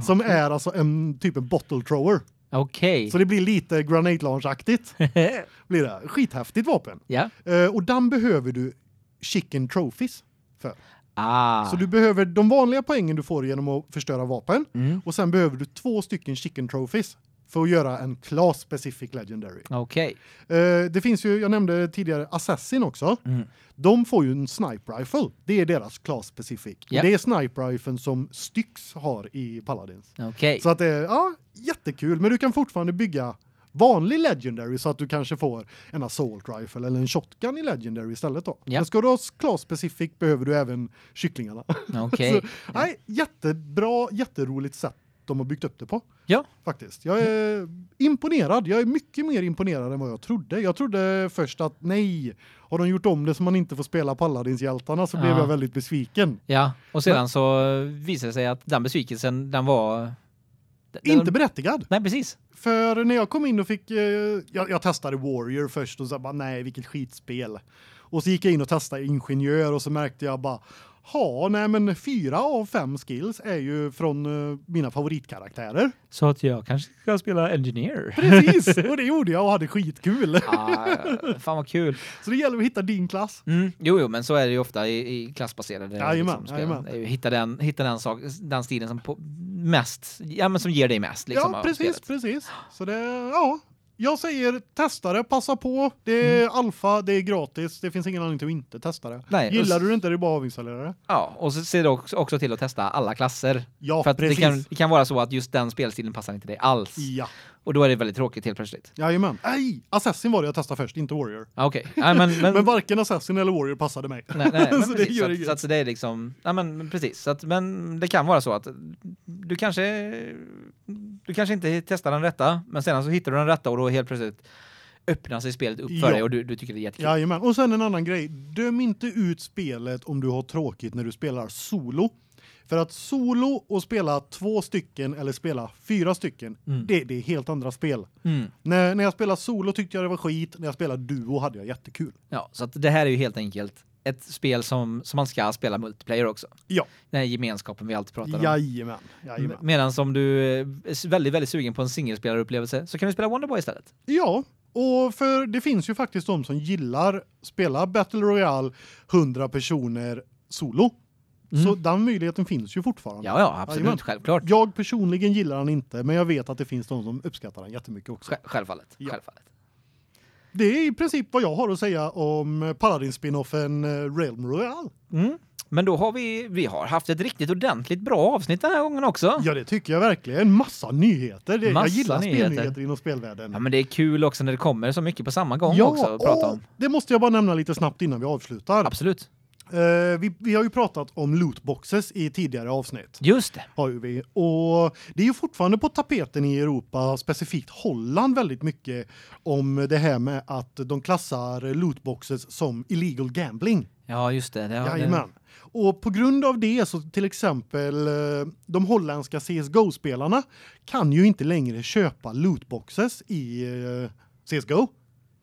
Som är alltså en typ en bottle thrower. Okej. Så det blir lite grenade launch-aktigt. Blir det. Skithäftigt vapen. ja. Eh, och den behöver du chicken trophies för. Ah. Så du behöver de vanliga poängen du får genom att förstöra vapen Mm. och sen behöver du två stycken chicken trophies för att göra en class specific legendary. Okej. Eh, det finns ju jag nämnde tidigare Assassin också. Mm. De får ju en sniper rifle. Det är deras class specific. Och det är sniper riflen som Styx har i Paladins. Okej. Så att det är ja, jättekul, men du kan fortfarande bygga vanlig legendary så att du kanske får en assault rifle eller en shotgun i legendary istället då. Ja. Men ska du ha class specific behöver du även kycklingarna. Okej. Så, nej, jättebra, jätteroligt sätt de har byggt upp det på. Ja. Faktiskt. Jag är imponerad. Jag är mycket mer imponerad än vad jag trodde. Jag trodde först att nej, har de gjort om det så man inte får spela Paladins-hjältarna så blev Ja. jag väldigt besviken. Ja, och sedan så visade det sig att den besvikelsen den var den, Inte berättigad. Nej, precis. För när jag kom in och fick eh, jag, jag testade Warrior först och så bara nej, vilket skitspel. Och så gick jag in och testade ingenjör och så märkte jag bara ha, nej men fyra av fem skills är ju från eh, mina favoritkaraktärer. Så att jag kanske ska spela engineer. Precis, och det gjorde jag och hade skitkul. ah, fan vad kul. Så det gäller att hitta din klass. Mm. Jo, jo, men så är det ju ofta i, i klassbaserade spel. Det är ju Hitta den hitta den sak den stilen som på, mest ja men som ger dig mest liksom ja, precis, precis. Så det ja, jag säger testa det, passa på. Det är alfa, det är gratis. Det finns ingen anledning till att inte testa det. Nej, Gillar du det inte är det bara att avinstallera det. Ja, och så ser du också, också till att testa alla klasser. Ja, för att det precis. kan, det kan vara så att just den spelstilen passar inte dig alls. Ja. Och då är det väldigt tråkigt helt plötsligt. Jajamän. Nej, Assassin var det jag testade först, inte Warrior. Ja, Okej. Nej, men, men, Men varken Assassin eller Warrior passade mig. nej, nej, så det precis, gör så, att, inget. så att det är liksom, ja men precis. Så att, men det kan vara så att du kanske, du kanske inte testar den rätta, men sedan så hittar du den rätta och då helt plötsligt öppnar sig spelet upp för Ja. dig och du, du tycker det är jättekul. Jajamän. Och sen en annan grej. Döm inte ut spelet om du har tråkigt när du spelar solo. För att solo och spela två stycken eller spela fyra stycken, Mm. det, det är helt andra spel. Mm. När, när jag spelade solo tyckte jag det var skit, när jag spelade duo hade jag jättekul. Ja, så att det här är ju helt enkelt ett spel som, som man ska spela multiplayer också. Ja. Den här gemenskapen vi alltid pratar om. Jajamän. Jajamän. Medan om du är väldigt, väldigt sugen på en singelspelare så kan vi spela Wonderboy istället. Ja, och för det finns ju faktiskt de som gillar spela Battle Royale 100 personer solo. Mm. Så den möjligheten finns ju fortfarande. Ja, ja, absolut, Jajamän. självklart. Jag personligen gillar den inte, men jag vet att det finns de som uppskattar den jättemycket också. Sj- Självfallet, Ja. självfallet. Det är i princip vad jag har att säga om Paladin-spinoffen eh, Realm Royale. Mm. Men då har vi vi har haft ett riktigt ordentligt bra avsnitt den här gången också. Ja, det tycker jag verkligen. Massa nyheter. Det, Massa jag gillar nyheter. spelnyheter inom spelvärlden. Ja, men det är kul också när det kommer så mycket på samma gång Ja, också att prata om. Det måste jag bara nämna lite snabbt innan vi avslutar. Absolut. Eh, vi, vi har ju pratat om lootboxes i tidigare avsnitt. Just det. Har ju vi. Och det är ju fortfarande på tapeten i Europa, specifikt Holland väldigt mycket om det här med att de klassar lootboxes som illegal gambling. Ja, just det. det Jajamän. Och på grund av det så till exempel eh, de holländska CS:GO-spelarna kan ju inte längre köpa lootboxes i eh, CS:GO.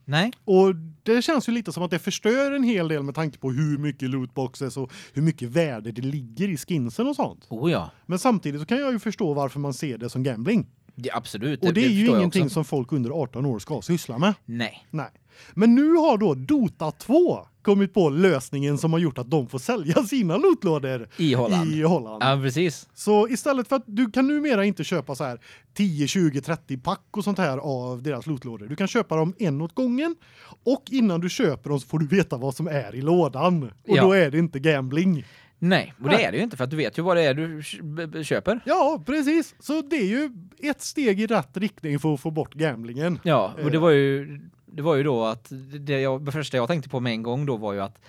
Nej. Och det känns ju lite som att det förstör en hel del med tanke på hur mycket lootboxes och hur mycket värde det ligger i skinsen och sånt. Oh ja. Men samtidigt så kan jag ju förstå varför man ser det som gambling. Det, absolut. Och det är ju ingenting som folk under 18 år ska syssla med. Nej. Nej. Men nu har då Dota 2 kommit på lösningen som har gjort att de får sälja sina lootlådor I Holland. i Holland. Ja, precis. Så istället för att du kan numera inte köpa så här 10, 20, 30 pack och sånt här av deras lootlådor. Du kan köpa dem en åt gången och innan du köper dem så får du veta vad som är i lådan och Ja. då är det inte gambling. Nej, och det Nej. är det ju inte för att du vet ju vad det är du köper. Ja, precis. Så det är ju ett steg i rätt riktning för att få bort gamblingen. Ja, och det Eh. var ju det var ju då att det jag det första jag tänkte på med en gång då var ju att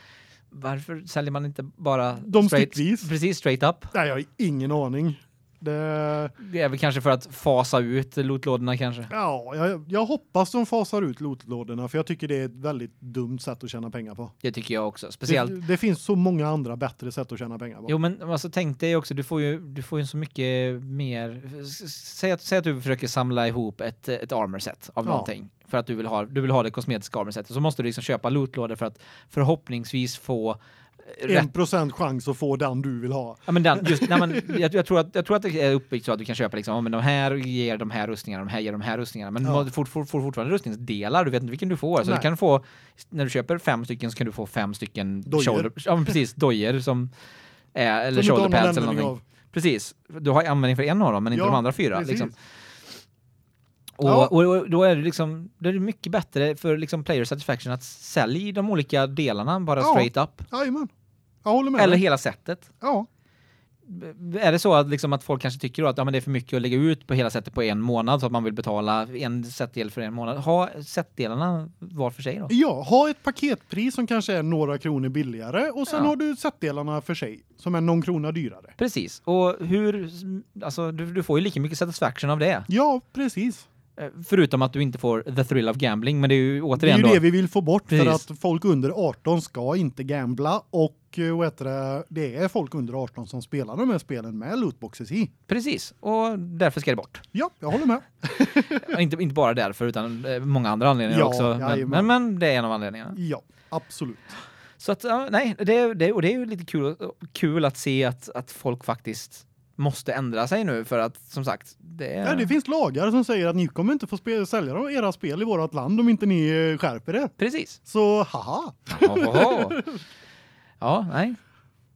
varför säljer man inte bara De straight, precis straight up? Nej, jag har ingen aning. Det Det är väl kanske för att fasa ut lootlådorna kanske. ja, jag, jag hoppas de fasar ut lootlådorna för jag tycker det är ett väldigt dumt sätt att tjäna pengar på. Det tycker jag också. Speciellt Det, det finns så många andra bättre sätt att tjäna pengar på. Jo men alltså tänk dig också du får ju du får ju så mycket mer säg att säg att du försöker samla ihop ett ett armor set av Ja. någonting för att du vill ha du vill ha det kosmetiska armor setet så måste du liksom köpa lootlådor för att förhoppningsvis få En procent chans att få den du vill ha. Ja men den just nej men jag, jag tror att jag tror att det är uppbyggt så att du kan köpa liksom ja, men de här ger de här rustningarna, de här ger de här rustningarna men Ja. du får, får, får fortfarande rustningsdelar, du vet inte vilken du får så Nej. du kan få när du köper fem stycken så kan du få fem stycken Dojor. shoulder ja men precis dojer som är eller Som shoulder pads eller någonting. Precis. Du har användning för en av dem men inte Ja, de andra fyra precis. liksom. Och, Ja. och, och då är det liksom då är det mycket bättre för liksom player satisfaction att sälja de olika delarna bara Ja. straight up Jajamän. Jag håller med. eller dig. hela setet. Ja. Är det så att liksom att folk kanske tycker att ja men det är för mycket att lägga ut på hela sättet på en månad så att man vill betala en setdel för en månad. Ha setdelarna var för sig då. Ja, ha ett paketpris som kanske är några kronor billigare och sen Ja. har du setdelarna för sig som är någon krona dyrare. Precis. Och hur alltså du, du får ju lika mycket satisfaction av det. Ja, precis. Eh, Förutom att du inte får the thrill of gambling, men det är ju Det är återigen ju det vi vill få bort för Precis. att folk under 18 ska inte gambla och eh, heter det, det är folk under 18 som spelar de här spelen med lootboxes i. precis. Och därför ska det bort. Ja, jag håller med. Inte inte bara därför utan eh, många andra anledningar Ja, också. Men, men men det är en av anledningarna. Ja, absolut. Så att nej, det, det och det är ju lite kul kul att se att att folk faktiskt måste ändra sig nu för att som sagt, det är Ja, det finns lagar som säger att ni kommer inte få spela, sälja era spel i vårt land om inte ni eh, skärper det. precis. Så haha. Ohoho. Ja, nej.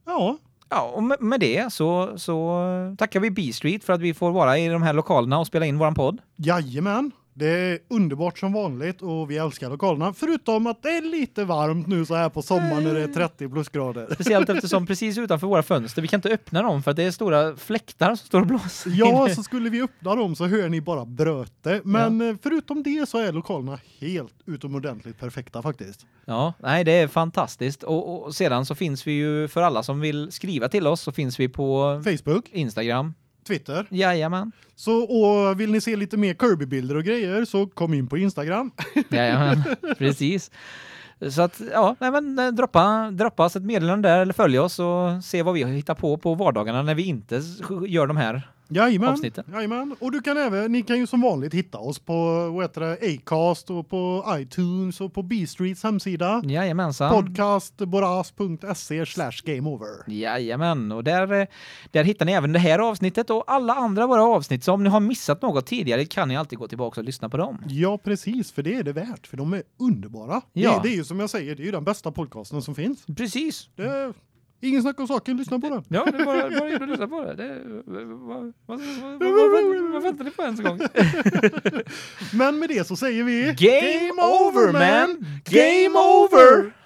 Ja, Ja, och med, med det så så tackar vi B Street för att vi får vara i de här lokalerna och spela in våran podd. jajamän. Det är underbart som vanligt och vi älskar lokalerna. Förutom att det är lite varmt nu så här på sommaren när det är 30 plusgrader. Speciellt eftersom precis utanför våra fönster, vi kan inte öppna dem för att det är stora fläktar som står och blåser. Ja, så skulle vi öppna dem så hör ni bara bröte. Men eh, förutom det så är lokalerna helt utomordentligt perfekta faktiskt. Ja, nej det är fantastiskt och, och sedan så finns vi ju för alla som vill skriva till oss så finns vi på Facebook, Instagram. Twitter. Jajamän. Så och vill ni se lite mer Kirby-bilder och grejer så kom in på Instagram. Jajamän, precis. Så att ja, nej men eh, droppa droppa ett meddelande där eller följ oss och se vad vi hittar på på vardagarna när vi inte gör de här Jajamän. avsnitten. Jajamän. Och du kan även ni kan ju som vanligt hitta oss på vad heter det Acast och på iTunes och på B Streets hemsida. Jajamensan. podcastboras.se/gameover. Jajamän, och där, där hittar ni även det här avsnittet och alla andra våra avsnitt. Så om ni har missat något tidigare kan ni alltid gå tillbaka och lyssna på dem. Ja, precis, för det är det värt för de är underbara. Ja. Det, det är ju som jag säger, det är ju den bästa podcasten som finns. Precis. Det ingen snack om saken, lyssna på den. Ja, det är bara, bara in och lyssna på det. det vad, vad, vad, vad, väntar ni på ens gång? Men med det så säger vi Game over, man! Game over!